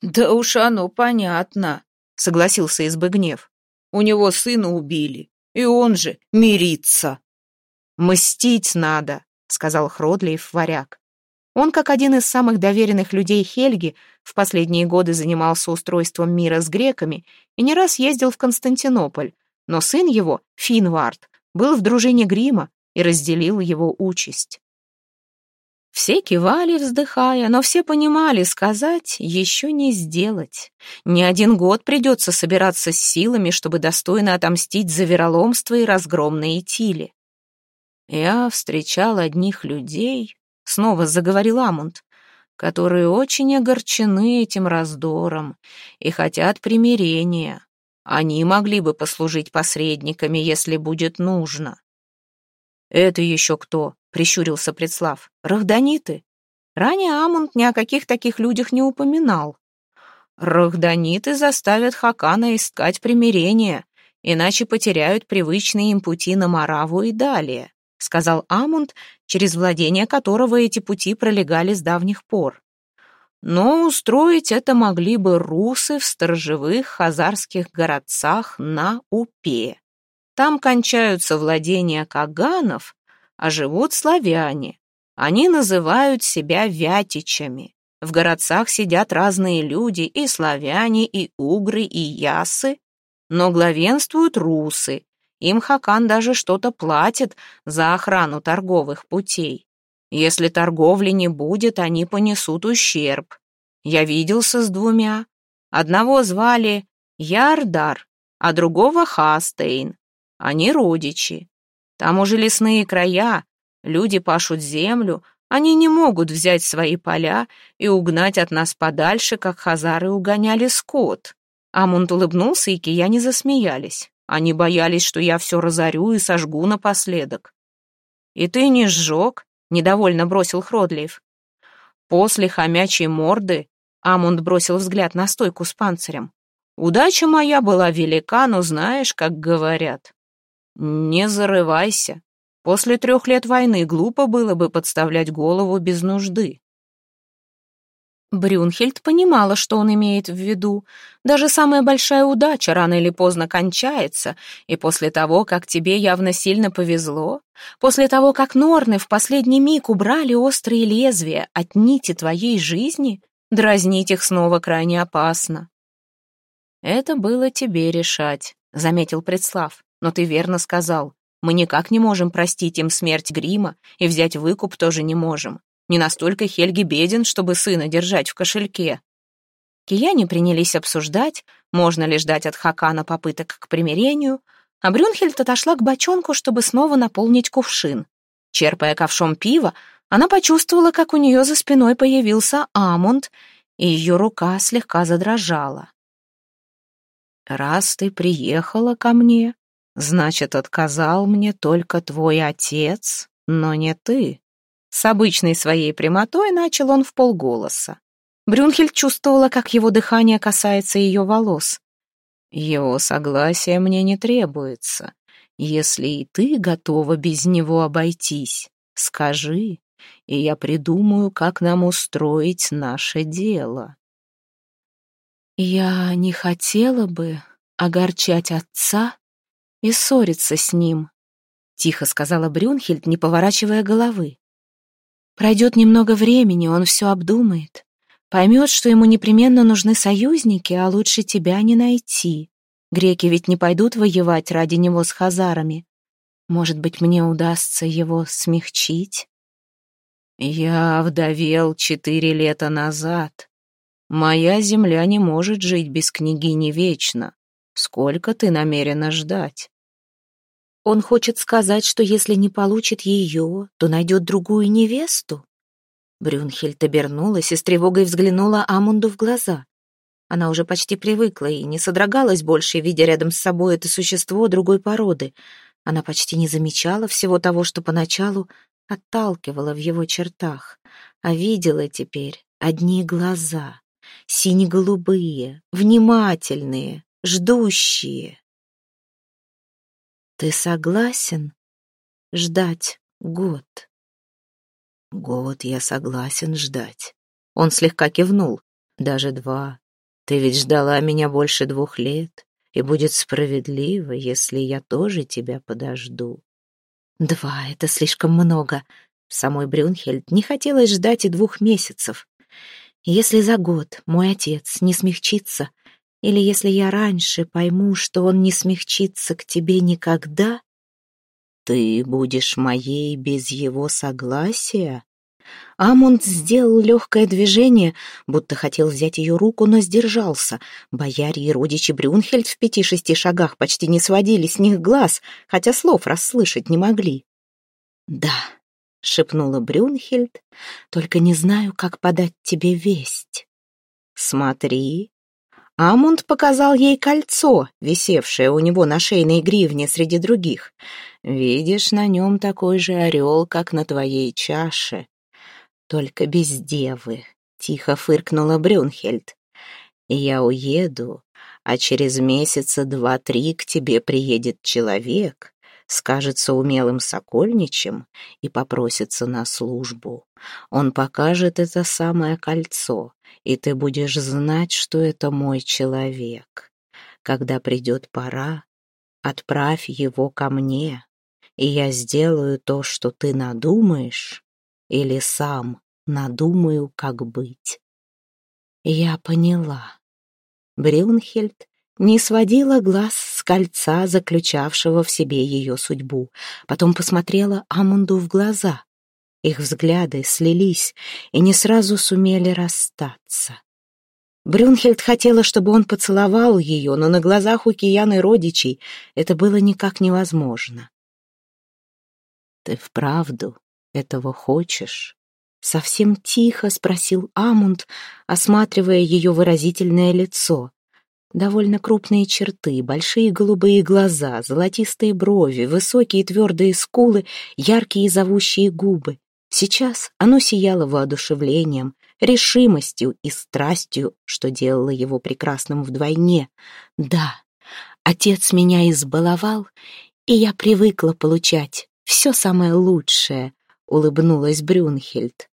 «Да уж оно понятно», — согласился Избыгнев. «У него сына убили, и он же мирится». «Мстить надо», сказал Хродлиев варяг. Он, как один из самых доверенных людей Хельги, в последние годы занимался устройством мира с греками и не раз ездил в Константинополь, но сын его, Финвард, был в дружине Грима и разделил его участь. Все кивали, вздыхая, но все понимали, сказать еще не сделать. Не один год придется собираться с силами, чтобы достойно отомстить за вероломство и разгром на Итиле. Я встречал одних людей, — снова заговорил Амунд, «которые очень огорчены этим раздором и хотят примирения. Они могли бы послужить посредниками, если будет нужно». «Это еще кто?» — прищурился Предслав. «Рахданиты?» Ранее Амунд ни о каких таких людях не упоминал. Рахданиты заставят Хакана искать примирение, иначе потеряют привычные им пути на Мараву и далее, сказал Амунд, через владение которого эти пути пролегали с давних пор. Но устроить это могли бы русы в сторожевых хазарских городцах на Упе. Там кончаются владения каганов, а живут славяне. Они называют себя вятичами. В городцах сидят разные люди, и славяне, и угры, и ясы, но главенствуют русы. Им Хакан даже что-то платит за охрану торговых путей. Если торговли не будет, они понесут ущерб. Я виделся с двумя. Одного звали Ярдар, а другого Хастейн. Они родичи. Там уже лесные края, люди пашут землю, они не могут взять свои поля и угнать от нас подальше, как хазары угоняли скот. Амунд улыбнулся, и кияне засмеялись. Они боялись, что я все разорю и сожгу напоследок. «И ты не сжег?» — недовольно бросил Хродлиев. После хомячей морды Амунд бросил взгляд на стойку с панцирем. «Удача моя была велика, но знаешь, как говорят. Не зарывайся. После трех лет войны глупо было бы подставлять голову без нужды. Брюнхельд понимала, что он имеет в виду. Даже самая большая удача рано или поздно кончается, и после того, как тебе явно сильно повезло, после того, как Норны в последний миг убрали острые лезвия от нити твоей жизни, дразнить их снова крайне опасно. «Это было тебе решать», — заметил Предслав, «но ты верно сказал. Мы никак не можем простить им смерть Грима, и взять выкуп тоже не можем. Не настолько Хельги беден, чтобы сына держать в кошельке. Кияне принялись обсуждать, можно ли ждать от Хакана попыток к примирению, а Брюнхельд отошла к бочонку, чтобы снова наполнить кувшин. Черпая ковшом пива, она почувствовала, как у нее за спиной появился Амунд, и ее рука слегка задрожала. «Раз ты приехала ко мне, Значит, отказал мне только твой отец, но не ты. С обычной своей прямотой начал он в полголоса. Брюнхельд чувствовала, как его дыхание касается ее волос. Его согласия мне не требуется. Если и ты готова без него обойтись, скажи, и я придумаю, как нам устроить наше дело. Я не хотела бы огорчать отца и ссориться с ним», — тихо сказала Брюнхельд, не поворачивая головы. «Пройдет немного времени, он все обдумает, поймет, что ему непременно нужны союзники, а лучше тебя не найти. Греки ведь не пойдут воевать ради него с хазарами. Может быть, мне удастся его смягчить?» «Я вдовел четыре лета назад. Моя земля не может жить без княгини вечно. Сколько ты намерена ждать?» Он хочет сказать, что если не получит ее, то найдет другую невесту? Брюнхельд обернулась и с тревогой взглянула Амунду в глаза. Она уже почти привыкла и не содрогалась больше, видя рядом с собой это существо другой породы. Она почти не замечала всего того, что поначалу отталкивала в его чертах, а видела теперь одни глаза, сине-голубые, внимательные, ждущие. Ты согласен ждать год? Год я согласен ждать. Он слегка кивнул. Даже два. Ты ведь ждала меня больше двух лет, и будет справедливо, если я тоже тебя подожду. Два — это слишком много. Самой Брюнхельд не хотелось ждать и двух месяцев. Если за год мой отец не смягчится, или если я раньше пойму, что он не смягчится к тебе никогда, ты будешь моей без его согласия? Амунд сделал легкое движение, будто хотел взять ее руку, но сдержался. Бояре и родичи Брюнхельд в пяти-шести шагах почти не сводили с них глаз, хотя слов расслышать не могли. «Да», — шепнула Брюнхельд, только не знаю, как подать тебе весть. Смотри. Амунд показал ей кольцо, висевшее у него на шейной гривне среди других. Видишь, на нем такой же орел, как на твоей чаше. Только без девы, тихо фыркнула Брюнхельд. Я уеду, а через месяца два-три к тебе приедет человек, скажется умелым сокольничем и попросится на службу. Он покажет это самое кольцо, и ты будешь знать, что это мой человек. Когда придет пора, отправь его ко мне, и я сделаю то, что ты надумаешь, или сам надумаю, как быть. Я поняла. Брюнхельд не сводила глаз с кольца, заключавшего в себе ее судьбу. Потом посмотрела Амунду в глаза. Их взгляды слились и не сразу сумели расстаться. Брюнхельд хотела, чтобы он поцеловал ее, но на глазах у Кияны родичей это было никак невозможно. «Ты вправду этого хочешь?» Совсем тихо спросил Амунд, осматривая ее выразительное лицо. Довольно крупные черты, большие голубые глаза, золотистые брови, высокие твердые скулы, яркие зовущие губы. Сейчас оно сияло воодушевлением, решимостью и страстью, что делало его прекрасным вдвойне. Да, отец меня избаловал, и я привыкла получать все самое лучшее, улыбнулась Брюнхельд.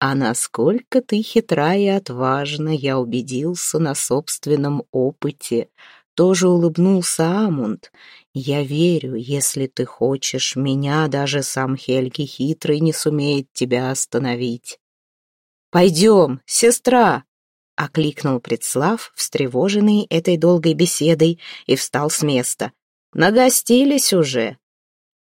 А насколько ты хитра и отважна, я убедился на собственном опыте. Тоже улыбнулся Амунд. Я верю, если ты хочешь меня, даже сам Хельги хитрый не сумеет тебя остановить. «Пойдем, сестра!» — окликнул Предслав, встревоженный этой долгой беседой, и встал с места. «Нагостились уже!»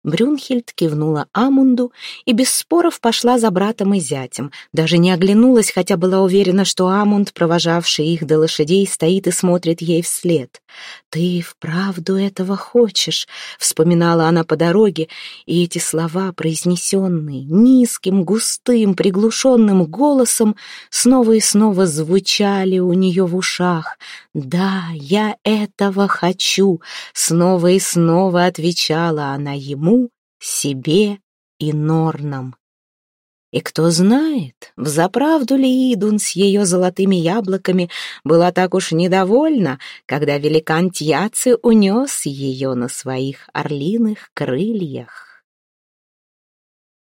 Брюнхельд кивнула Амунду и без споров пошла за братом и зятем. Даже не оглянулась, хотя была уверена, что Амунд, провожавший их до лошадей, стоит и смотрит ей вслед. «Ты вправду этого хочешь?» — вспоминала она по дороге, и эти слова, произнесенные низким, густым, приглушенным голосом, снова и снова звучали у нее в ушах. «Да, я этого хочу!» — снова и снова отвечала она ему, себе и Норнам. И кто знает, взаправду ли Идун с ее золотыми яблоками была так уж недовольна, когда великан Тьяци унес ее на своих орлиных крыльях.